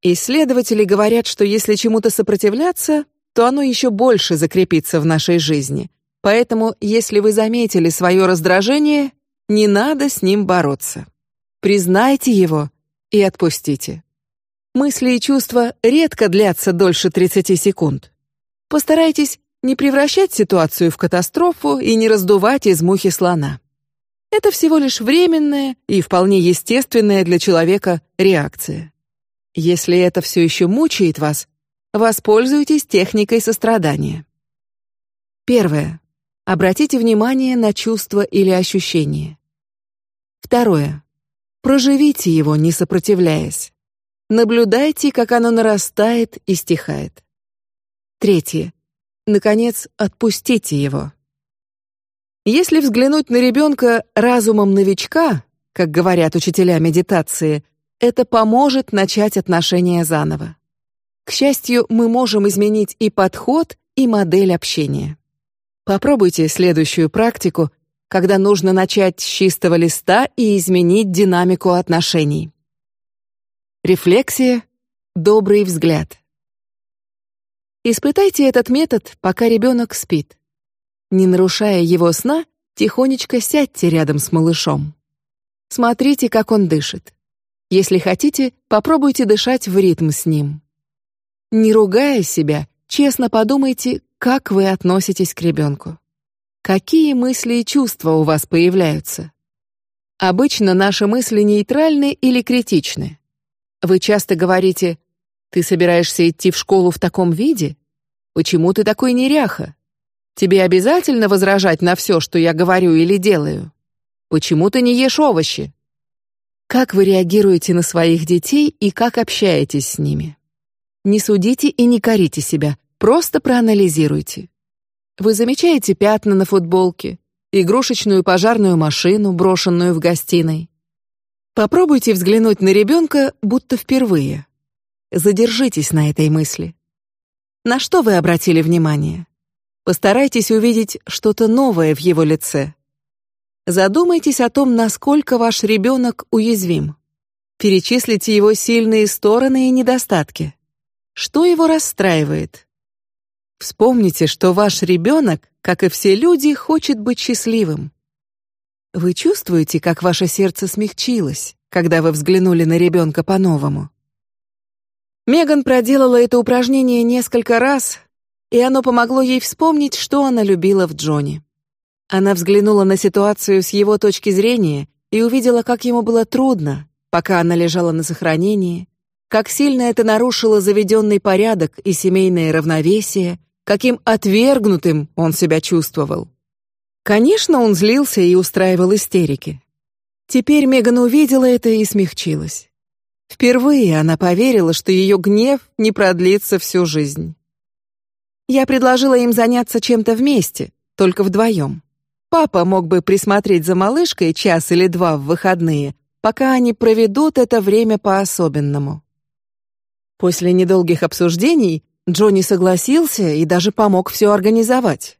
Исследователи говорят, что если чему-то сопротивляться, то оно еще больше закрепится в нашей жизни, Поэтому, если вы заметили свое раздражение, не надо с ним бороться. Признайте его и отпустите. Мысли и чувства редко длятся дольше 30 секунд. Постарайтесь не превращать ситуацию в катастрофу и не раздувать из мухи слона. Это всего лишь временная и вполне естественная для человека реакция. Если это все еще мучает вас, воспользуйтесь техникой сострадания. Первое. Обратите внимание на чувство или ощущение. Второе. Проживите его, не сопротивляясь. Наблюдайте, как оно нарастает и стихает. Третье. Наконец, отпустите его. Если взглянуть на ребенка разумом новичка, как говорят учителя медитации, это поможет начать отношения заново. К счастью, мы можем изменить и подход, и модель общения. Попробуйте следующую практику, когда нужно начать с чистого листа и изменить динамику отношений. Рефлексия, добрый взгляд. Испытайте этот метод, пока ребенок спит. Не нарушая его сна, тихонечко сядьте рядом с малышом. Смотрите, как он дышит. Если хотите, попробуйте дышать в ритм с ним. Не ругая себя, честно подумайте, как вы относитесь к ребенку? Какие мысли и чувства у вас появляются? Обычно наши мысли нейтральны или критичны. Вы часто говорите: "Ты собираешься идти в школу в таком виде? Почему ты такой неряха? Тебе обязательно возражать на все, что я говорю или делаю? Почему ты не ешь овощи?" Как вы реагируете на своих детей и как общаетесь с ними? Не судите и не корите себя, Просто проанализируйте. Вы замечаете пятна на футболке, игрушечную пожарную машину, брошенную в гостиной. Попробуйте взглянуть на ребенка, будто впервые. Задержитесь на этой мысли. На что вы обратили внимание? Постарайтесь увидеть что-то новое в его лице. Задумайтесь о том, насколько ваш ребенок уязвим. Перечислите его сильные стороны и недостатки. Что его расстраивает? Вспомните, что ваш ребенок, как и все люди, хочет быть счастливым. Вы чувствуете, как ваше сердце смягчилось, когда вы взглянули на ребенка по-новому. Меган проделала это упражнение несколько раз, и оно помогло ей вспомнить, что она любила в Джоне. Она взглянула на ситуацию с его точки зрения и увидела, как ему было трудно, пока она лежала на сохранении, как сильно это нарушило заведенный порядок и семейное равновесие, каким отвергнутым он себя чувствовал. Конечно, он злился и устраивал истерики. Теперь Меган увидела это и смягчилась. Впервые она поверила, что ее гнев не продлится всю жизнь. Я предложила им заняться чем-то вместе, только вдвоем. Папа мог бы присмотреть за малышкой час или два в выходные, пока они проведут это время по-особенному. После недолгих обсуждений Джонни согласился и даже помог все организовать.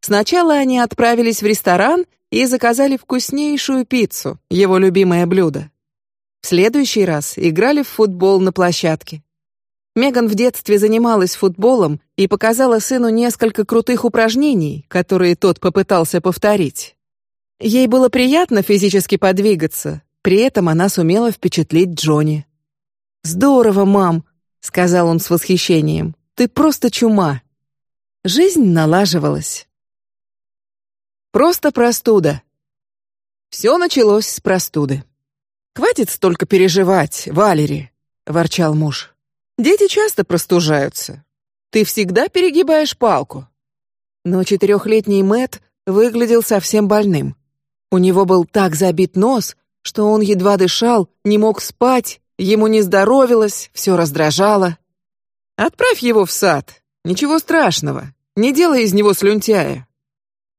Сначала они отправились в ресторан и заказали вкуснейшую пиццу, его любимое блюдо. В следующий раз играли в футбол на площадке. Меган в детстве занималась футболом и показала сыну несколько крутых упражнений, которые тот попытался повторить. Ей было приятно физически подвигаться, при этом она сумела впечатлить Джонни. Здорово, мам, сказал он с восхищением. Ты просто чума. Жизнь налаживалась. Просто простуда. Все началось с простуды. Хватит столько переживать, Валери, ворчал муж. Дети часто простужаются. Ты всегда перегибаешь палку. Но четырехлетний Мэт выглядел совсем больным. У него был так забит нос, что он едва дышал, не мог спать, ему не здоровилось, все раздражало. Отправь его в сад. Ничего страшного. Не делай из него слюнтяя.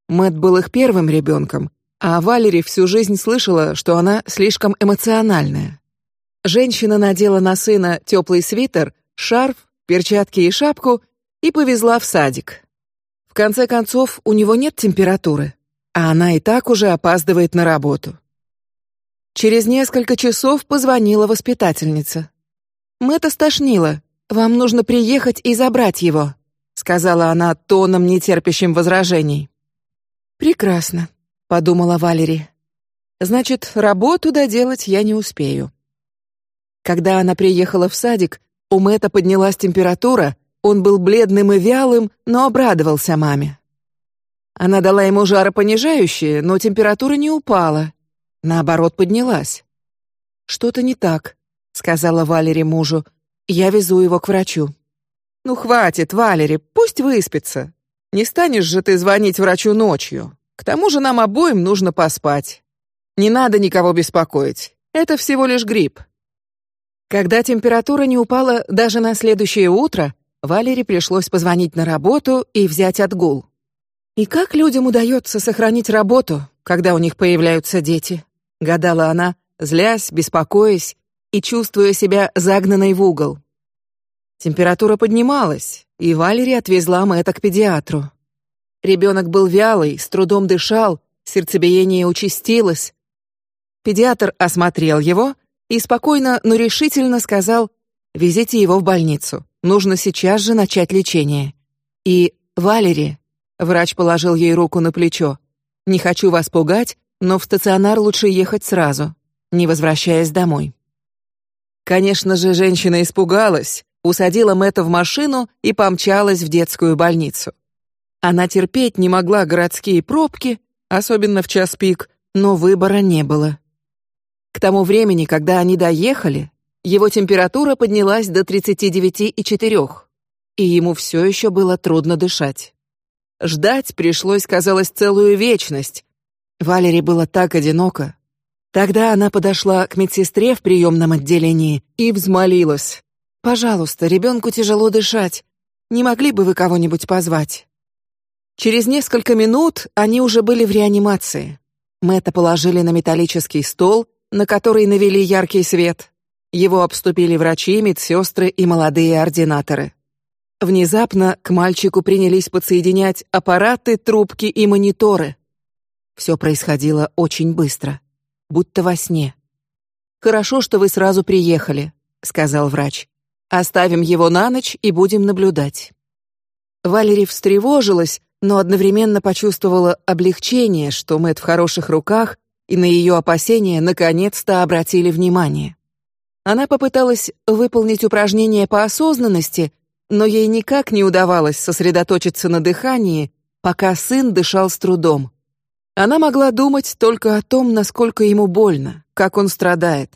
Мэт был их первым ребенком, а Валери всю жизнь слышала, что она слишком эмоциональная. Женщина надела на сына теплый свитер, шарф, перчатки и шапку и повезла в садик. В конце концов, у него нет температуры, а она и так уже опаздывает на работу. Через несколько часов позвонила воспитательница. Мэтта стошнило. Вам нужно приехать и забрать его, сказала она тоном нетерпящим возражений. Прекрасно, подумала Валери. Значит, работу доделать я не успею. Когда она приехала в садик, у Мэта поднялась температура, он был бледным и вялым, но обрадовался маме. Она дала ему жаропонижающее, но температура не упала, наоборот поднялась. Что-то не так, сказала Валери мужу. Я везу его к врачу. Ну хватит, Валери, пусть выспится. Не станешь же ты звонить врачу ночью. К тому же нам обоим нужно поспать. Не надо никого беспокоить. Это всего лишь грипп. Когда температура не упала даже на следующее утро, Валере пришлось позвонить на работу и взять отгул. И как людям удается сохранить работу, когда у них появляются дети? Гадала она, злясь, беспокоясь и чувствуя себя загнанной в угол. Температура поднималась, и Валери отвезла Мэтта к педиатру. Ребенок был вялый, с трудом дышал, сердцебиение участилось. Педиатр осмотрел его и спокойно, но решительно сказал: "Везите его в больницу. Нужно сейчас же начать лечение". И Валери, врач положил ей руку на плечо. Не хочу вас пугать, но в стационар лучше ехать сразу, не возвращаясь домой. Конечно же, женщина испугалась, усадила Мэтта в машину и помчалась в детскую больницу. Она терпеть не могла городские пробки, особенно в час пик, но выбора не было. К тому времени, когда они доехали, его температура поднялась до 39,4, и ему все еще было трудно дышать. Ждать пришлось, казалось, целую вечность. Валерии было так одиноко. Тогда она подошла к медсестре в приемном отделении и взмолилась: "Пожалуйста, ребенку тяжело дышать. Не могли бы вы кого-нибудь позвать?" Через несколько минут они уже были в реанимации. Мэтта положили на металлический стол на который навели яркий свет. Его обступили врачи, медсестры и молодые ординаторы. Внезапно к мальчику принялись подсоединять аппараты, трубки и мониторы. Все происходило очень быстро, будто во сне. Хорошо, что вы сразу приехали, сказал врач. Оставим его на ночь и будем наблюдать. Валерий встревожилась, но одновременно почувствовала облегчение, что Мэт в хороших руках и на ее опасения наконец-то обратили внимание. Она попыталась выполнить упражнение по осознанности, но ей никак не удавалось сосредоточиться на дыхании, пока сын дышал с трудом. Она могла думать только о том, насколько ему больно, как он страдает.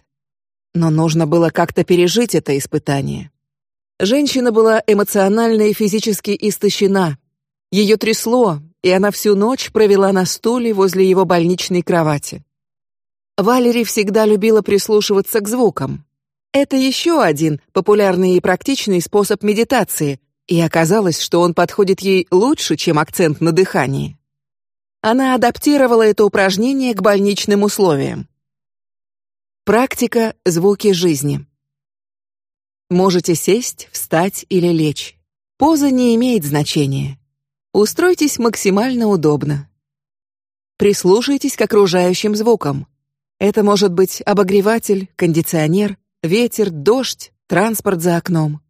Но нужно было как-то пережить это испытание. Женщина была эмоционально и физически истощена. Ее трясло, и она всю ночь провела на стуле возле его больничной кровати. Валери всегда любила прислушиваться к звукам. Это еще один популярный и практичный способ медитации, и оказалось, что он подходит ей лучше, чем акцент на дыхании. Она адаптировала это упражнение к больничным условиям. Практика звуки жизни. Можете сесть, встать или лечь. Поза не имеет значения. Устройтесь максимально удобно. Прислушайтесь к окружающим звукам. Это может быть обогреватель, кондиционер, ветер, дождь, транспорт за окном.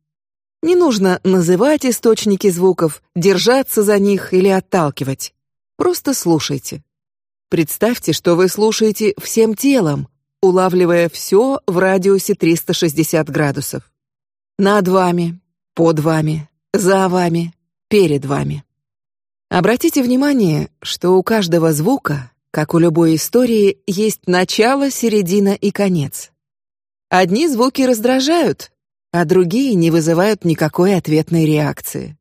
Не нужно называть источники звуков, держаться за них или отталкивать. Просто слушайте. Представьте, что вы слушаете всем телом, улавливая все в радиусе 360 градусов. Над вами, под вами, за вами, перед вами. Обратите внимание, что у каждого звука, как у любой истории, есть начало, середина и конец. Одни звуки раздражают, а другие не вызывают никакой ответной реакции.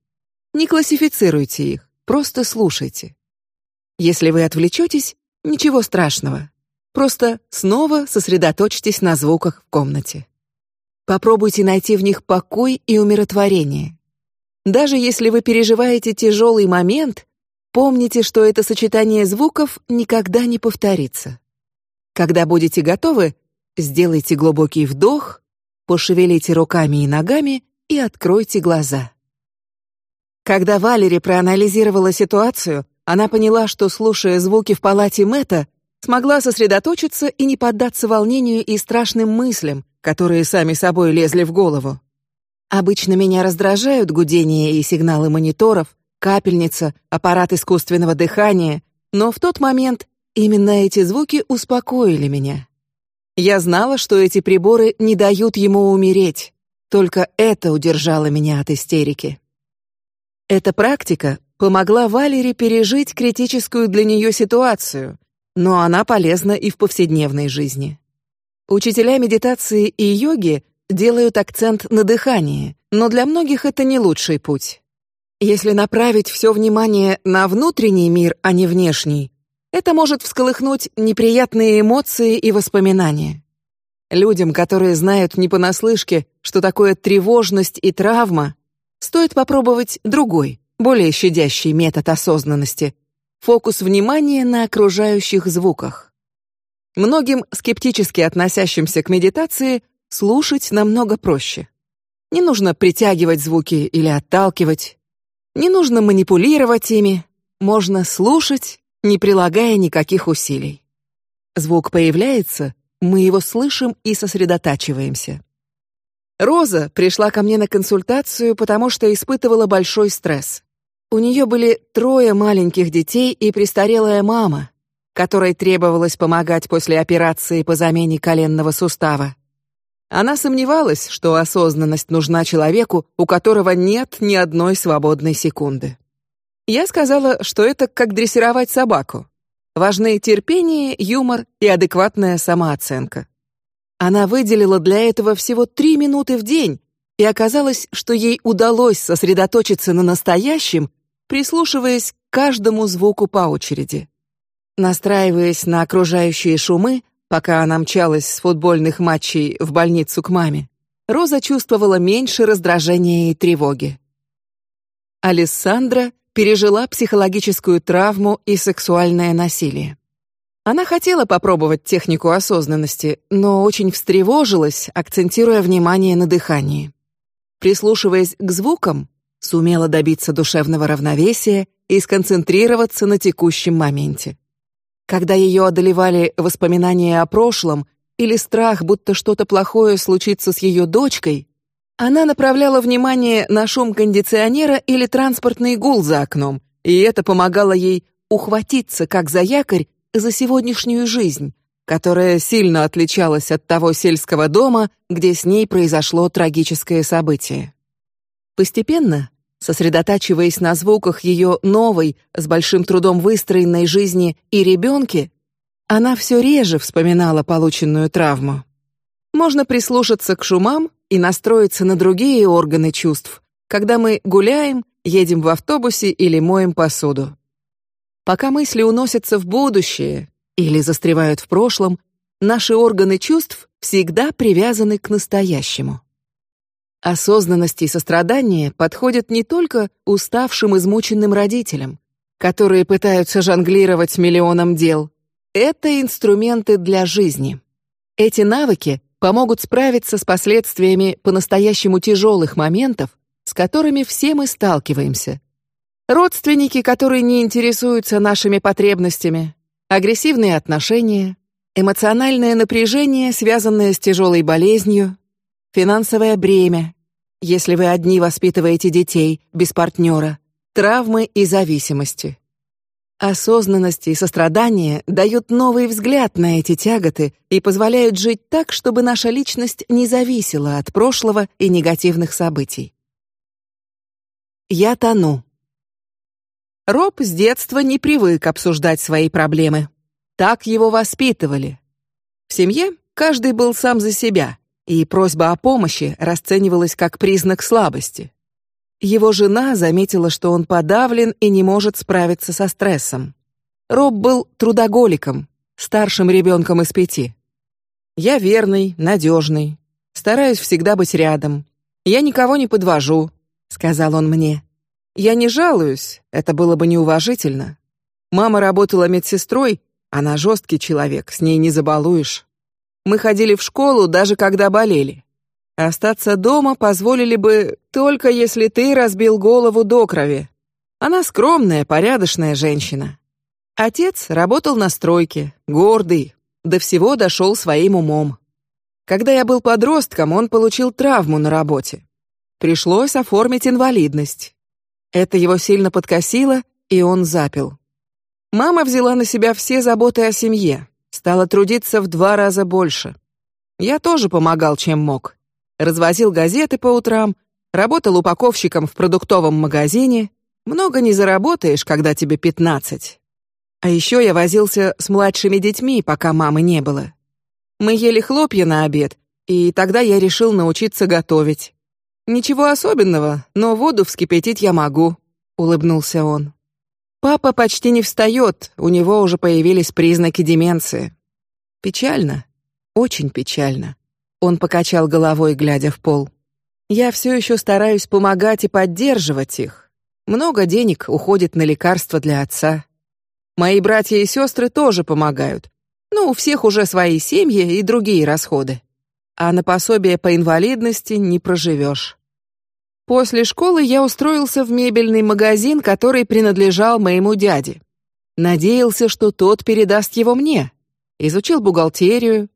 Не классифицируйте их, просто слушайте. Если вы отвлечетесь, ничего страшного. Просто снова сосредоточьтесь на звуках в комнате. Попробуйте найти в них покой и умиротворение. Даже если вы переживаете тяжелый момент, помните, что это сочетание звуков никогда не повторится. Когда будете готовы, сделайте глубокий вдох Пошевелите руками и ногами и откройте глаза. Когда Валери проанализировала ситуацию, она поняла, что слушая звуки в палате Мэта, смогла сосредоточиться и не поддаться волнению и страшным мыслям, которые сами собой лезли в голову. Обычно меня раздражают гудение и сигналы мониторов, капельница, аппарат искусственного дыхания, но в тот момент именно эти звуки успокоили меня. Я знала, что эти приборы не дают ему умереть. Только это удержало меня от истерики. Эта практика помогла Валере пережить критическую для нее ситуацию, но она полезна и в повседневной жизни. Учителя медитации и йоги делают акцент на дыхании, но для многих это не лучший путь. Если направить все внимание на внутренний мир, а не внешний, это может всколыхнуть неприятные эмоции и воспоминания. Людям, которые знают не понаслышке, что такое тревожность и травма, стоит попробовать другой, более щадящий метод осознанности фокус внимания на окружающих звуках. Многим скептически относящимся к медитации слушать намного проще. Не нужно притягивать звуки или отталкивать, не нужно манипулировать ими, можно слушать не прилагая никаких усилий. Звук появляется, мы его слышим и сосредотачиваемся. Роза пришла ко мне на консультацию, потому что испытывала большой стресс. У нее были трое маленьких детей и престарелая мама, которой требовалось помогать после операции по замене коленного сустава. Она сомневалась, что осознанность нужна человеку, у которого нет ни одной свободной секунды. Я сказала, что это как дрессировать собаку. Важны терпение, юмор и адекватная самооценка. Она выделила для этого всего три минуты в день, и оказалось, что ей удалось сосредоточиться на настоящем, прислушиваясь к каждому звуку по очереди. Настраиваясь на окружающие шумы, пока она мчалась с футбольных матчей в больницу к маме, Роза чувствовала меньше раздражения и тревоги. Алессандра пережила психологическую травму и сексуальное насилие. Она хотела попробовать технику осознанности, но очень встревожилась, акцентируя внимание на дыхании. Прислушиваясь к звукам, сумела добиться душевного равновесия и сконцентрироваться на текущем моменте. Когда ее одолевали воспоминания о прошлом или страх, будто что-то плохое случится с ее дочкой, она направляла внимание на шум кондиционера или транспортный гул за окном, и это помогало ей ухватиться как за якорь за сегодняшнюю жизнь, которая сильно отличалась от того сельского дома, где с ней произошло трагическое событие. Постепенно, сосредотачиваясь на звуках ее новой, с большим трудом выстроенной жизни и ребенке, она все реже вспоминала полученную травму. Можно прислушаться к шумам и настроиться на другие органы чувств, когда мы гуляем, едем в автобусе или моем посуду. Пока мысли уносятся в будущее или застревают в прошлом, наши органы чувств всегда привязаны к настоящему. Осознанность и сострадание подходят не только уставшим, измученным родителям, которые пытаются жонглировать миллионом дел. Это инструменты для жизни. Эти навыки помогут справиться с последствиями по-настоящему тяжелых моментов, с которыми все мы сталкиваемся. Родственники, которые не интересуются нашими потребностями, агрессивные отношения, эмоциональное напряжение, связанное с тяжелой болезнью, финансовое бремя, если вы одни воспитываете детей без партнера, травмы и зависимости. Осознанность и сострадание дают новый взгляд на эти тяготы и позволяют жить так, чтобы наша личность не зависела от прошлого и негативных событий. Я тону. Роб с детства не привык обсуждать свои проблемы. Так его воспитывали. В семье каждый был сам за себя, и просьба о помощи расценивалась как признак слабости. Его жена заметила, что он подавлен и не может справиться со стрессом. Роб был трудоголиком, старшим ребенком из пяти. Я верный, надежный, стараюсь всегда быть рядом. Я никого не подвожу, сказал он мне. Я не жалуюсь, это было бы неуважительно. Мама работала медсестрой, она жесткий человек, с ней не забалуешь. Мы ходили в школу даже когда болели. Остаться дома позволили бы только если ты разбил голову до крови. Она скромная, порядочная женщина. Отец работал на стройке, гордый, до всего дошел своим умом. Когда я был подростком, он получил травму на работе. Пришлось оформить инвалидность. Это его сильно подкосило, и он запил. Мама взяла на себя все заботы о семье, стала трудиться в два раза больше. Я тоже помогал, чем мог развозил газеты по утрам, работал упаковщиком в продуктовом магазине. Много не заработаешь, когда тебе пятнадцать. А еще я возился с младшими детьми, пока мамы не было. Мы ели хлопья на обед, и тогда я решил научиться готовить. Ничего особенного, но воду вскипятить я могу. Улыбнулся он. Папа почти не встает, у него уже появились признаки деменции. Печально, очень печально. Он покачал головой, глядя в пол. Я все еще стараюсь помогать и поддерживать их. Много денег уходит на лекарства для отца. Мои братья и сестры тоже помогают. Ну, у всех уже свои семьи и другие расходы. А на пособие по инвалидности не проживешь. После школы я устроился в мебельный магазин, который принадлежал моему дяде. Надеялся, что тот передаст его мне. Изучил бухгалтерию,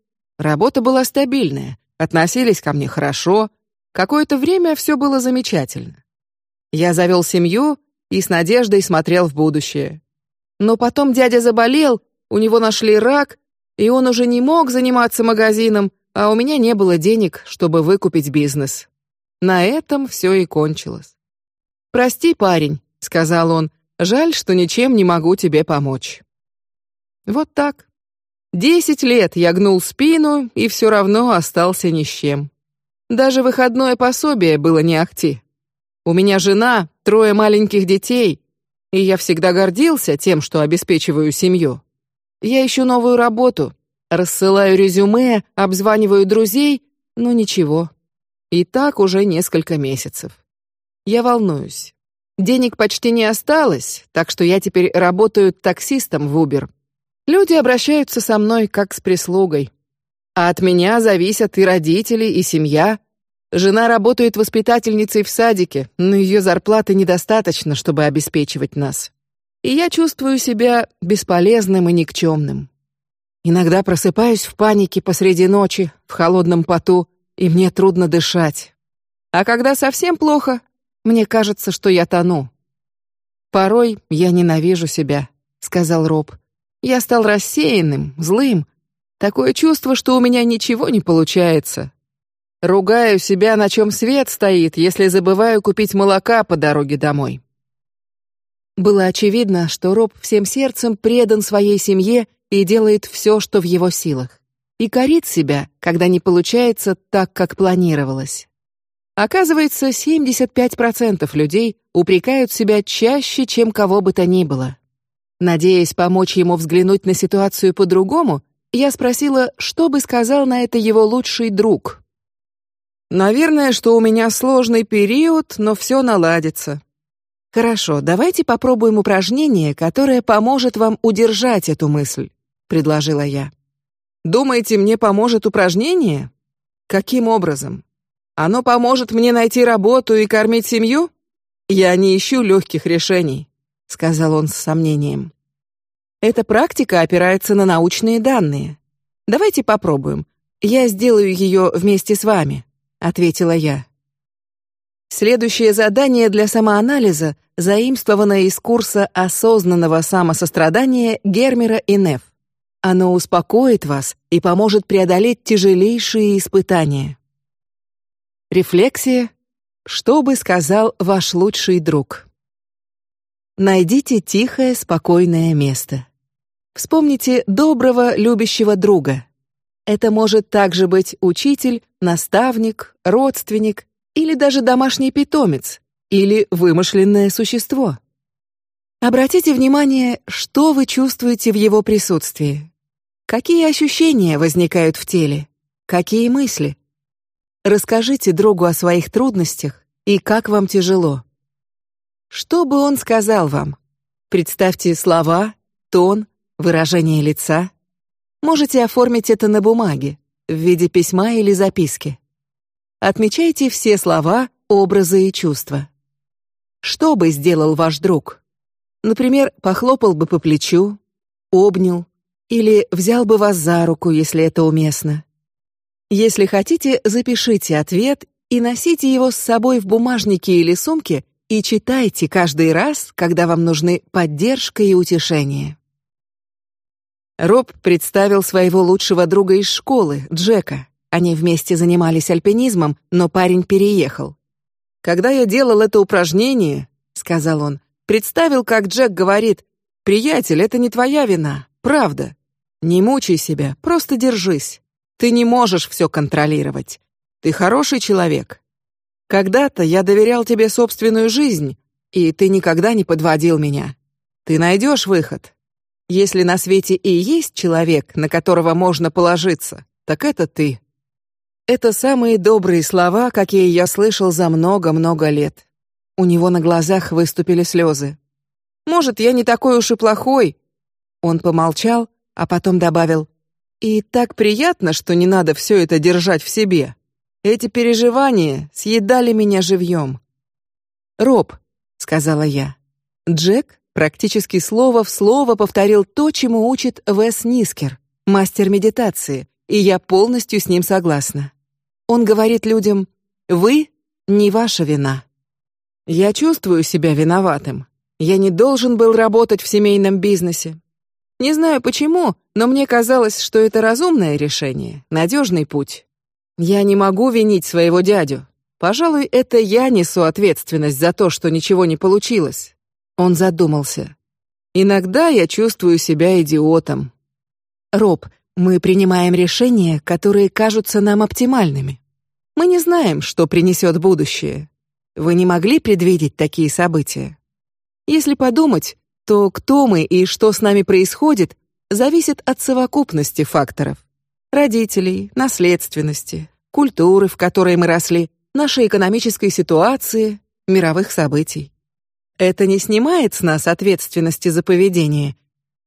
Работа была стабильная, относились ко мне хорошо. Какое-то время все было замечательно. Я завел семью и с надеждой смотрел в будущее. Но потом дядя заболел, у него нашли рак, и он уже не мог заниматься магазином, а у меня не было денег, чтобы выкупить бизнес. На этом все и кончилось. Прости, парень, сказал он. Жаль, что ничем не могу тебе помочь. Вот так. Десять лет я гнул спину и все равно остался ни с чем. Даже выходное пособие было не ахти. У меня жена, трое маленьких детей, и я всегда гордился тем, что обеспечиваю семью. Я ищу новую работу, рассылаю резюме, обзваниваю друзей, но ничего. И так уже несколько месяцев. Я волнуюсь. Денег почти не осталось, так что я теперь работаю таксистом в Uber. Люди обращаются со мной как с прислугой. А от меня зависят и родители, и семья. Жена работает воспитательницей в садике, но ее зарплаты недостаточно, чтобы обеспечивать нас. И я чувствую себя бесполезным и никчемным. Иногда просыпаюсь в панике посреди ночи, в холодном поту, и мне трудно дышать. А когда совсем плохо, мне кажется, что я тону. Порой я ненавижу себя, сказал Роб. Я стал рассеянным, злым. Такое чувство, что у меня ничего не получается. Ругаю себя, на чем свет стоит, если забываю купить молока по дороге домой. Было очевидно, что Роб всем сердцем предан своей семье и делает все, что в его силах, и корит себя, когда не получается так, как планировалось. Оказывается, 75% людей упрекают себя чаще, чем кого бы то ни было. Надеясь помочь ему взглянуть на ситуацию по-другому, я спросила, что бы сказал на это его лучший друг. Наверное, что у меня сложный период, но все наладится. Хорошо, давайте попробуем упражнение, которое поможет вам удержать эту мысль, предложила я. Думаете, мне поможет упражнение? Каким образом? Оно поможет мне найти работу и кормить семью? Я не ищу легких решений, сказал он с сомнением. Эта практика опирается на научные данные. Давайте попробуем. Я сделаю ее вместе с вами, ответила я. Следующее задание для самоанализа заимствовано из курса осознанного самосострадания Гермера и Неф. Оно успокоит вас и поможет преодолеть тяжелейшие испытания. Рефлексия. Что бы сказал ваш лучший друг? Найдите тихое, спокойное место. Вспомните доброго, любящего друга. Это может также быть учитель, наставник, родственник или даже домашний питомец или вымышленное существо. Обратите внимание, что вы чувствуете в его присутствии. Какие ощущения возникают в теле? Какие мысли? Расскажите другу о своих трудностях и как вам тяжело. Что бы он сказал вам? Представьте слова, тон, выражение лица. Можете оформить это на бумаге в виде письма или записки. Отмечайте все слова, образы и чувства. Что бы сделал ваш друг? Например, похлопал бы по плечу, обнял или взял бы вас за руку, если это уместно. Если хотите, запишите ответ и носите его с собой в бумажнике или сумке и читайте каждый раз, когда вам нужны поддержка и утешение. Роб представил своего лучшего друга из школы, Джека. Они вместе занимались альпинизмом, но парень переехал. Когда я делал это упражнение, сказал он, представил, как Джек говорит: "Приятель, это не твоя вина, правда. Не мучай себя, просто держись. Ты не можешь все контролировать. Ты хороший человек. Когда-то я доверял тебе собственную жизнь, и ты никогда не подводил меня. Ты найдешь выход. Если на свете и есть человек, на которого можно положиться, так это ты. Это самые добрые слова, какие я слышал за много-много лет. У него на глазах выступили слезы. Может, я не такой уж и плохой. Он помолчал, а потом добавил: и так приятно, что не надо все это держать в себе. Эти переживания съедали меня живьем. Роб, сказала я. Джек практически слово в слово повторил то, чему учит Вес Нискер, мастер медитации, и я полностью с ним согласна. Он говорит людям: вы не ваша вина. Я чувствую себя виноватым. Я не должен был работать в семейном бизнесе. Не знаю почему, но мне казалось, что это разумное решение, надежный путь. Я не могу винить своего дядю. Пожалуй, это я несу ответственность за то, что ничего не получилось. Он задумался. Иногда я чувствую себя идиотом. Роб, мы принимаем решения, которые кажутся нам оптимальными. Мы не знаем, что принесет будущее. Вы не могли предвидеть такие события. Если подумать, то кто мы и что с нами происходит, зависит от совокупности факторов: родителей, наследственности, культуры, в которой мы росли, нашей экономической ситуации, мировых событий. Это не снимает с нас ответственности за поведение,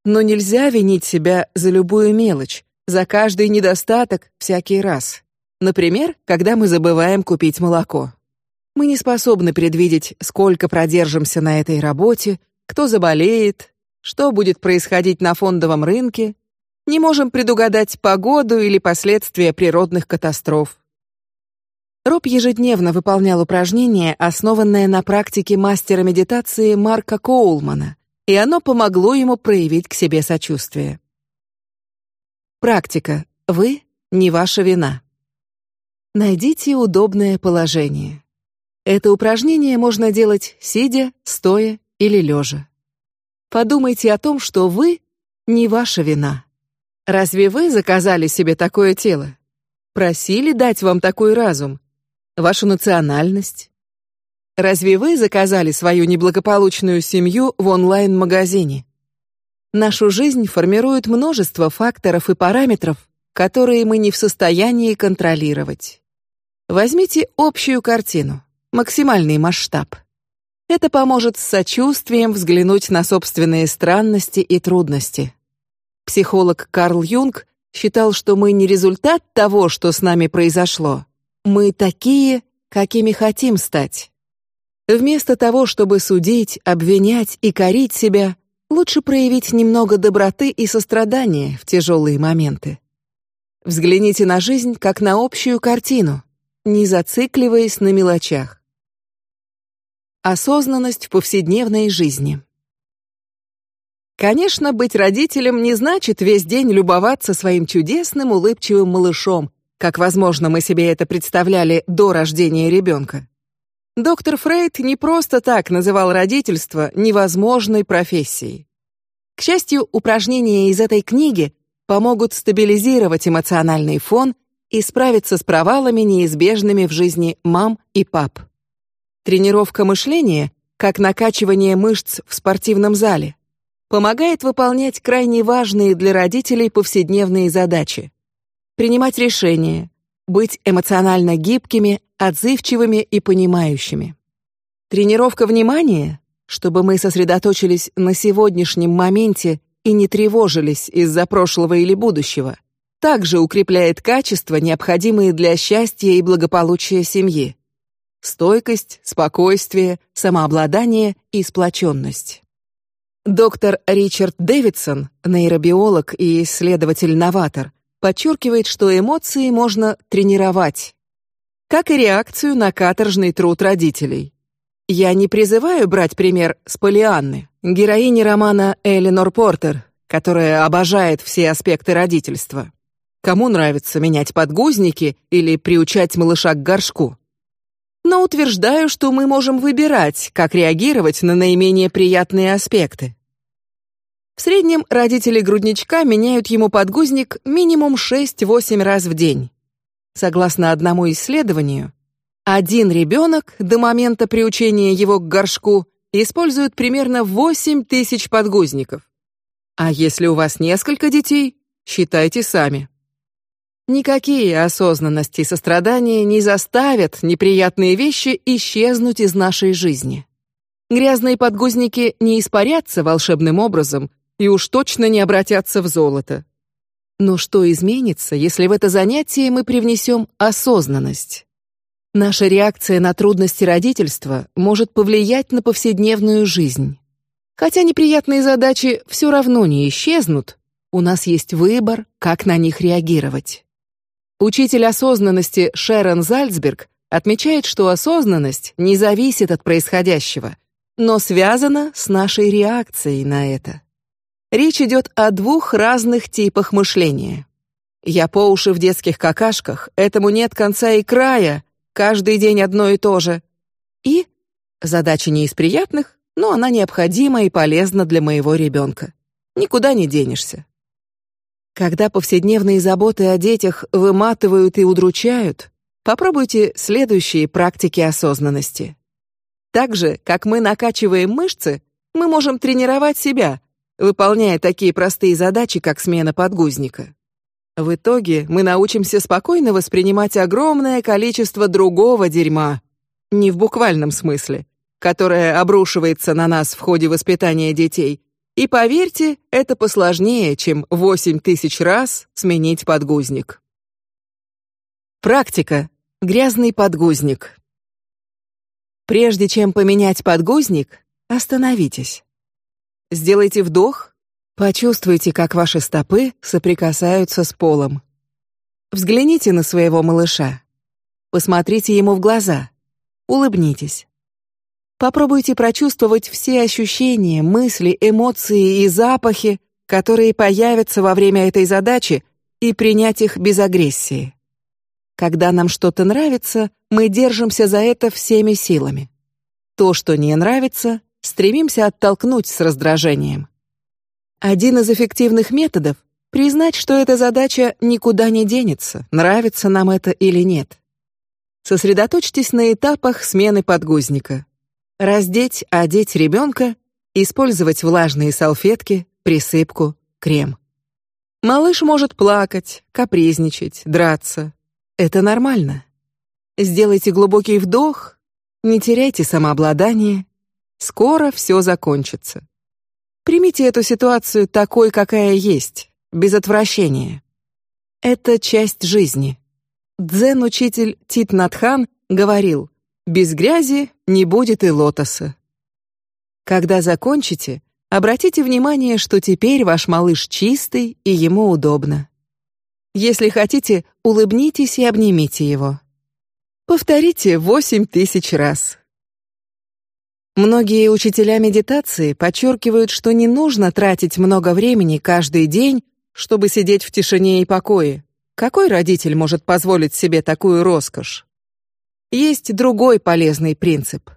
но нельзя винить себя за любую мелочь, за каждый недостаток всякий раз. Например, когда мы забываем купить молоко. Мы не способны предвидеть, сколько продержимся на этой работе, кто заболеет, что будет происходить на фондовом рынке, не можем предугадать погоду или последствия природных катастроф. Роб ежедневно выполнял упражнение, основанное на практике мастера медитации Марка Коулмана, и оно помогло ему проявить к себе сочувствие. Практика. Вы не ваша вина. Найдите удобное положение. Это упражнение можно делать сидя, стоя или лежа. Подумайте о том, что вы не ваша вина. Разве вы заказали себе такое тело? Просили дать вам такой разум, вашу национальность? Разве вы заказали свою неблагополучную семью в онлайн-магазине? Нашу жизнь формирует множество факторов и параметров, которые мы не в состоянии контролировать. Возьмите общую картину, максимальный масштаб. Это поможет с сочувствием взглянуть на собственные странности и трудности. Психолог Карл Юнг считал, что мы не результат того, что с нами произошло. Мы такие, какими хотим стать. Вместо того, чтобы судить, обвинять и корить себя, лучше проявить немного доброты и сострадания в тяжелые моменты. Взгляните на жизнь как на общую картину, не зацикливаясь на мелочах. Осознанность в повседневной жизни. Конечно, быть родителем не значит весь день любоваться своим чудесным улыбчивым малышом, как, возможно, мы себе это представляли до рождения ребенка. Доктор Фрейд не просто так называл родительство невозможной профессией. К счастью, упражнения из этой книги помогут стабилизировать эмоциональный фон и справиться с провалами, неизбежными в жизни мам и пап. Тренировка мышления, как накачивание мышц в спортивном зале, помогает выполнять крайне важные для родителей повседневные задачи: принимать решения, быть эмоционально гибкими, отзывчивыми и понимающими. Тренировка внимания, чтобы мы сосредоточились на сегодняшнем моменте и не тревожились из-за прошлого или будущего, также укрепляет качества, необходимые для счастья и благополучия семьи: стойкость, спокойствие, самообладание и сплоченность. Доктор Ричард Дэвидсон, нейробиолог и исследователь-новатор, подчеркивает, что эмоции можно тренировать, как и реакцию на каторжный труд родителей. Я не призываю брать пример с Полианны, героини романа Эленор Портер, которая обожает все аспекты родительства. Кому нравится менять подгузники или приучать малыша к горшку? Но утверждаю, что мы можем выбирать, как реагировать на наименее приятные аспекты. В среднем родители грудничка меняют ему подгузник минимум 6-8 раз в день. Согласно одному исследованию, один ребенок до момента приучения его к горшку использует примерно 8 тысяч подгузников. А если у вас несколько детей, считайте сами. Никакие осознанности и сострадания не заставят неприятные вещи исчезнуть из нашей жизни. Грязные подгузники не испарятся волшебным образом и уж точно не обратятся в золото. Но что изменится, если в это занятие мы привнесем осознанность? Наша реакция на трудности родительства может повлиять на повседневную жизнь. Хотя неприятные задачи все равно не исчезнут, у нас есть выбор, как на них реагировать. Учитель осознанности Шерон Зальцберг отмечает, что осознанность не зависит от происходящего, но связана с нашей реакцией на это. Речь идет о двух разных типах мышления. Я по уши в детских какашках, этому нет конца и края, каждый день одно и то же. И задача не из приятных, но она необходима и полезна для моего ребенка. Никуда не денешься. Когда повседневные заботы о детях выматывают и удручают, попробуйте следующие практики осознанности. Так же, как мы накачиваем мышцы, мы можем тренировать себя, выполняя такие простые задачи, как смена подгузника. В итоге мы научимся спокойно воспринимать огромное количество другого дерьма, не в буквальном смысле, которое обрушивается на нас в ходе воспитания детей. И поверьте, это посложнее, чем восемь тысяч раз сменить подгузник. Практика. Грязный подгузник. Прежде чем поменять подгузник, остановитесь. Сделайте вдох, почувствуйте, как ваши стопы соприкасаются с полом. Взгляните на своего малыша. Посмотрите ему в глаза. Улыбнитесь. Попробуйте прочувствовать все ощущения, мысли, эмоции и запахи, которые появятся во время этой задачи, и принять их без агрессии. Когда нам что-то нравится, мы держимся за это всеми силами. То, что не нравится, стремимся оттолкнуть с раздражением. Один из эффективных методов признать, что эта задача никуда не денется, нравится нам это или нет. Сосредоточьтесь на этапах смены подгузника. Раздеть, одеть ребенка, использовать влажные салфетки, присыпку, крем. Малыш может плакать, капризничать, драться. Это нормально. Сделайте глубокий вдох, не теряйте самообладание. Скоро все закончится. Примите эту ситуацию такой, какая есть, без отвращения. Это часть жизни. Дзен-учитель Тит Натхан говорил: без грязи не будет и лотоса. Когда закончите, обратите внимание, что теперь ваш малыш чистый и ему удобно. Если хотите, улыбнитесь и обнимите его. Повторите восемь тысяч раз. Многие учителя медитации подчеркивают, что не нужно тратить много времени каждый день, чтобы сидеть в тишине и покое. Какой родитель может позволить себе такую роскошь? Есть другой полезный принцип.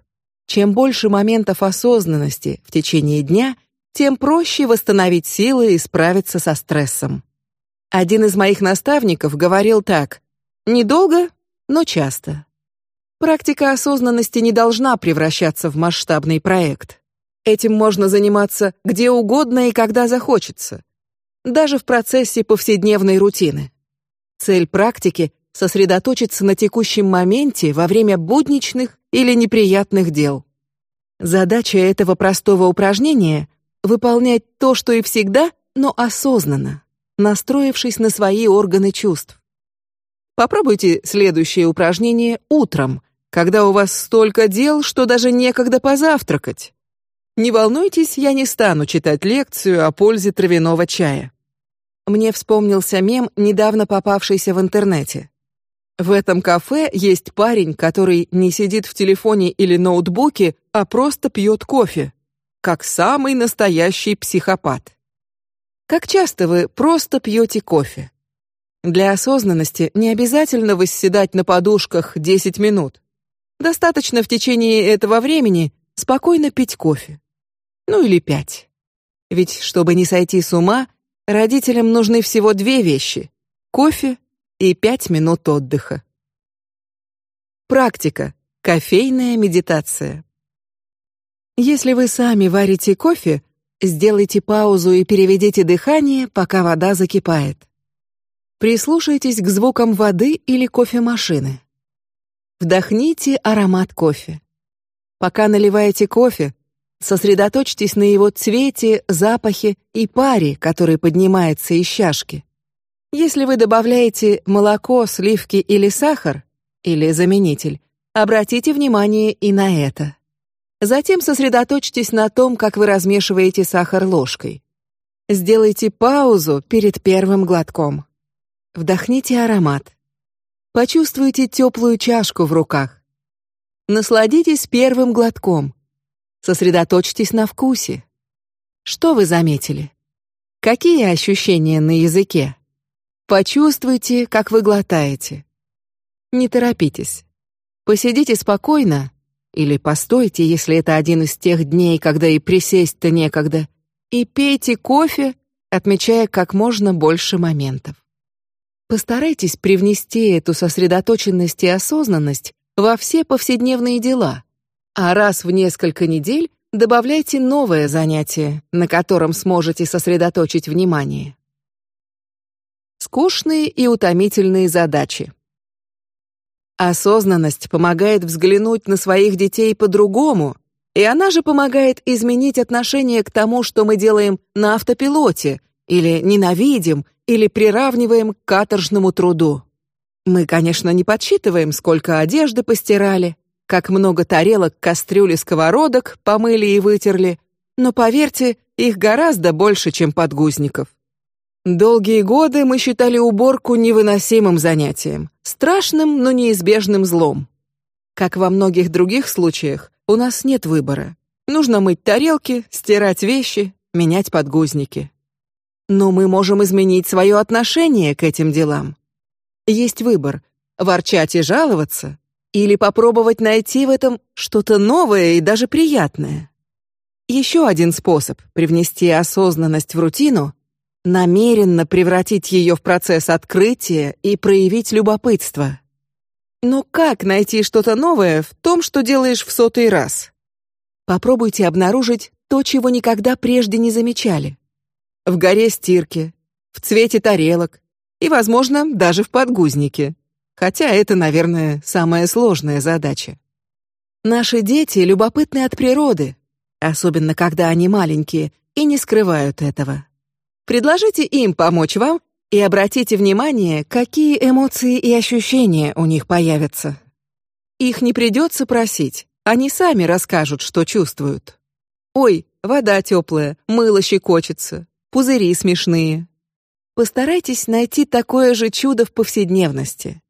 Чем больше моментов осознанности в течение дня, тем проще восстановить силы и справиться со стрессом. Один из моих наставников говорил так: недолго, но часто. Практика осознанности не должна превращаться в масштабный проект. Этим можно заниматься где угодно и когда захочется, даже в процессе повседневной рутины. Цель практики сосредоточиться на текущем моменте во время будничных или неприятных дел. Задача этого простого упражнения выполнять то, что и всегда, но осознанно, настроившись на свои органы чувств. Попробуйте следующее упражнение утром, когда у вас столько дел, что даже некогда позавтракать. Не волнуйтесь, я не стану читать лекцию о пользе травяного чая. Мне вспомнился мем, недавно попавшийся в интернете. В этом кафе есть парень, который не сидит в телефоне или ноутбуке, а просто пьет кофе, как самый настоящий психопат. Как часто вы просто пьете кофе? Для осознанности не обязательно восседать на подушках 10 минут. Достаточно в течение этого времени спокойно пить кофе, ну или пять. Ведь чтобы не сойти с ума, родителям нужны всего две вещи: кофе и пять минут отдыха. Практика. Кофейная медитация. Если вы сами варите кофе, сделайте паузу и переведите дыхание, пока вода закипает. Прислушайтесь к звукам воды или кофемашины. Вдохните аромат кофе. Пока наливаете кофе, сосредоточьтесь на его цвете, запахе и паре, который поднимается из чашки. Если вы добавляете молоко, сливки или сахар или заменитель, обратите внимание и на это. Затем сосредоточьтесь на том, как вы размешиваете сахар ложкой. Сделайте паузу перед первым глотком. Вдохните аромат. Почувствуйте теплую чашку в руках. Насладитесь первым глотком. Сосредоточьтесь на вкусе. Что вы заметили? Какие ощущения на языке? Почувствуйте, как вы глотаете. Не торопитесь. Посидите спокойно или постойте, если это один из тех дней, когда и присесть-то некогда, и пейте кофе, отмечая как можно больше моментов. Постарайтесь привнести эту сосредоточенность и осознанность во все повседневные дела, а раз в несколько недель добавляйте новое занятие, на котором сможете сосредоточить внимание. Скучные и утомительные задачи. Осознанность помогает взглянуть на своих детей по-другому, и она же помогает изменить отношение к тому, что мы делаем на автопилоте или ненавидим, или приравниваем к каторжному труду. Мы, конечно, не подсчитываем, сколько одежды постирали, как много тарелок, кастрюль и сковородок помыли и вытерли, но поверьте, их гораздо больше, чем подгузников. Долгие годы мы считали уборку невыносимым занятием, страшным, но неизбежным злом. Как во многих других случаях, у нас нет выбора. Нужно мыть тарелки, стирать вещи, менять подгузники. Но мы можем изменить свое отношение к этим делам. Есть выбор: ворчать и жаловаться, или попробовать найти в этом что-то новое и даже приятное. Еще один способ привнести осознанность в рутину намеренно превратить ее в процесс открытия и проявить любопытство. Но как найти что-то новое в том, что делаешь в сотый раз? Попробуйте обнаружить то, чего никогда прежде не замечали. в горе стирки, в цвете тарелок и, возможно, даже в подгузнике. Хотя это, наверное, самая сложная задача. Наши дети любопытны от природы, особенно когда они маленькие и не скрывают этого. Предложите им помочь вам и обратите внимание, какие эмоции и ощущения у них появятся. Их не придется просить, они сами расскажут, что чувствуют. Ой, вода теплая, мыло щекочется, пузыри смешные. Постарайтесь найти такое же чудо в повседневности.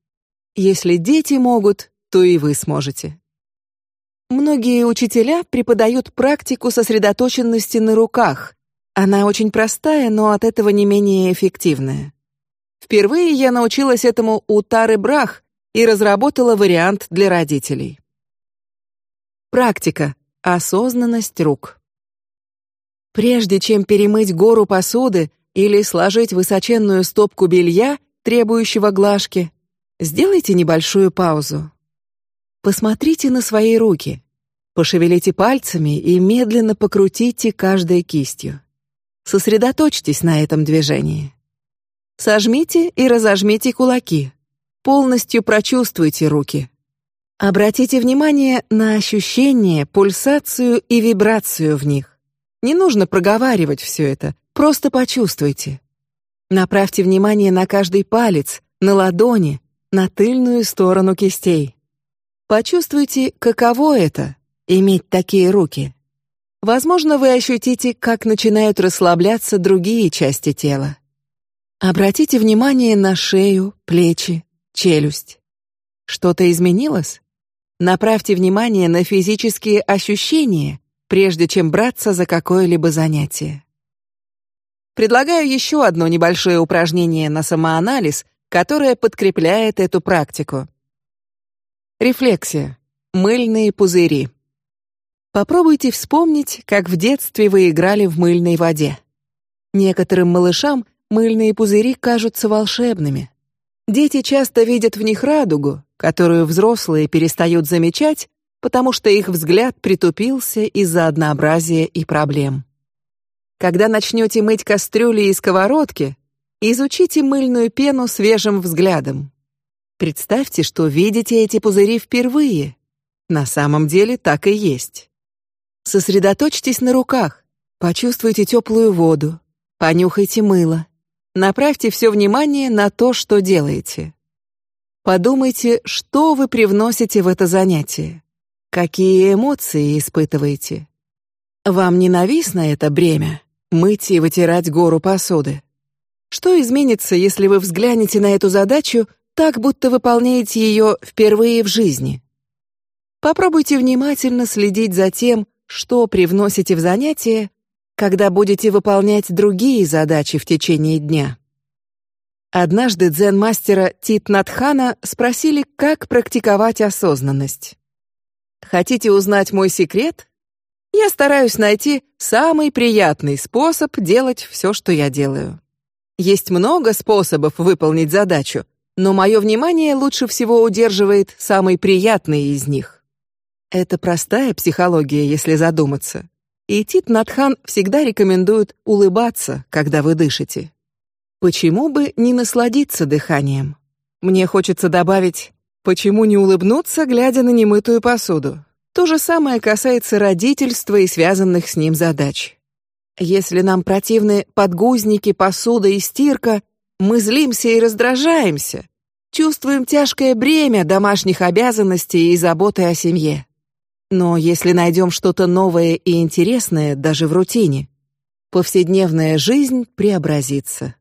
Если дети могут, то и вы сможете. Многие учителя преподают практику сосредоточенности на руках. Она очень простая, но от этого не менее эффективная. Впервые я научилась этому у Тары Брах и разработала вариант для родителей. Практика. Осознанность рук. Прежде чем перемыть гору посуды или сложить высоченную стопку белья, требующего глажки, сделайте небольшую паузу. Посмотрите на свои руки, пошевелите пальцами и медленно покрутите каждой кистью. Сосредоточьтесь на этом движении. Сожмите и разожмите кулаки. Полностью прочувствуйте руки. Обратите внимание на ощущение, пульсацию и вибрацию в них. Не нужно проговаривать все это, просто почувствуйте. Направьте внимание на каждый палец, на ладони, на тыльную сторону кистей. Почувствуйте, каково это иметь такие руки. Возможно, вы ощутите, как начинают расслабляться другие части тела. Обратите внимание на шею, плечи, челюсть. Что-то изменилось? Направьте внимание на физические ощущения, прежде чем браться за какое-либо занятие. Предлагаю еще одно небольшое упражнение на самоанализ, которое подкрепляет эту практику. Рефлексия. Мыльные пузыри. Попробуйте вспомнить, как в детстве вы играли в мыльной воде. Некоторым малышам мыльные пузыри кажутся волшебными. Дети часто видят в них радугу, которую взрослые перестают замечать, потому что их взгляд притупился из-за однообразия и проблем. Когда начнете мыть кастрюли и сковородки, изучите мыльную пену свежим взглядом. Представьте, что видите эти пузыри впервые. На самом деле так и есть. Сосредоточьтесь на руках, почувствуйте теплую воду, понюхайте мыло, направьте все внимание на то, что делаете. Подумайте, что вы привносите в это занятие, какие эмоции испытываете. Вам ненавистно это бремя мыть и вытирать гору посуды? Что изменится, если вы взглянете на эту задачу так, будто выполняете ее впервые в жизни. Попробуйте внимательно следить за тем, что привносите в занятие, когда будете выполнять другие задачи в течение дня. Однажды дзен-мастера Тит Натхана спросили, как практиковать осознанность. Хотите узнать мой секрет? Я стараюсь найти самый приятный способ делать все, что я делаю. Есть много способов выполнить задачу, но мое внимание лучше всего удерживает самый приятный из них. Это простая психология, если задуматься. И Тит Натхан всегда рекомендует улыбаться, когда вы дышите. Почему бы не насладиться дыханием? Мне хочется добавить, почему не улыбнуться, глядя на немытую посуду? То же самое касается родительства и связанных с ним задач. Если нам противны подгузники, посуда и стирка, мы злимся и раздражаемся, чувствуем тяжкое бремя домашних обязанностей и заботы о семье. Но если найдем что-то новое и интересное даже в рутине, повседневная жизнь преобразится.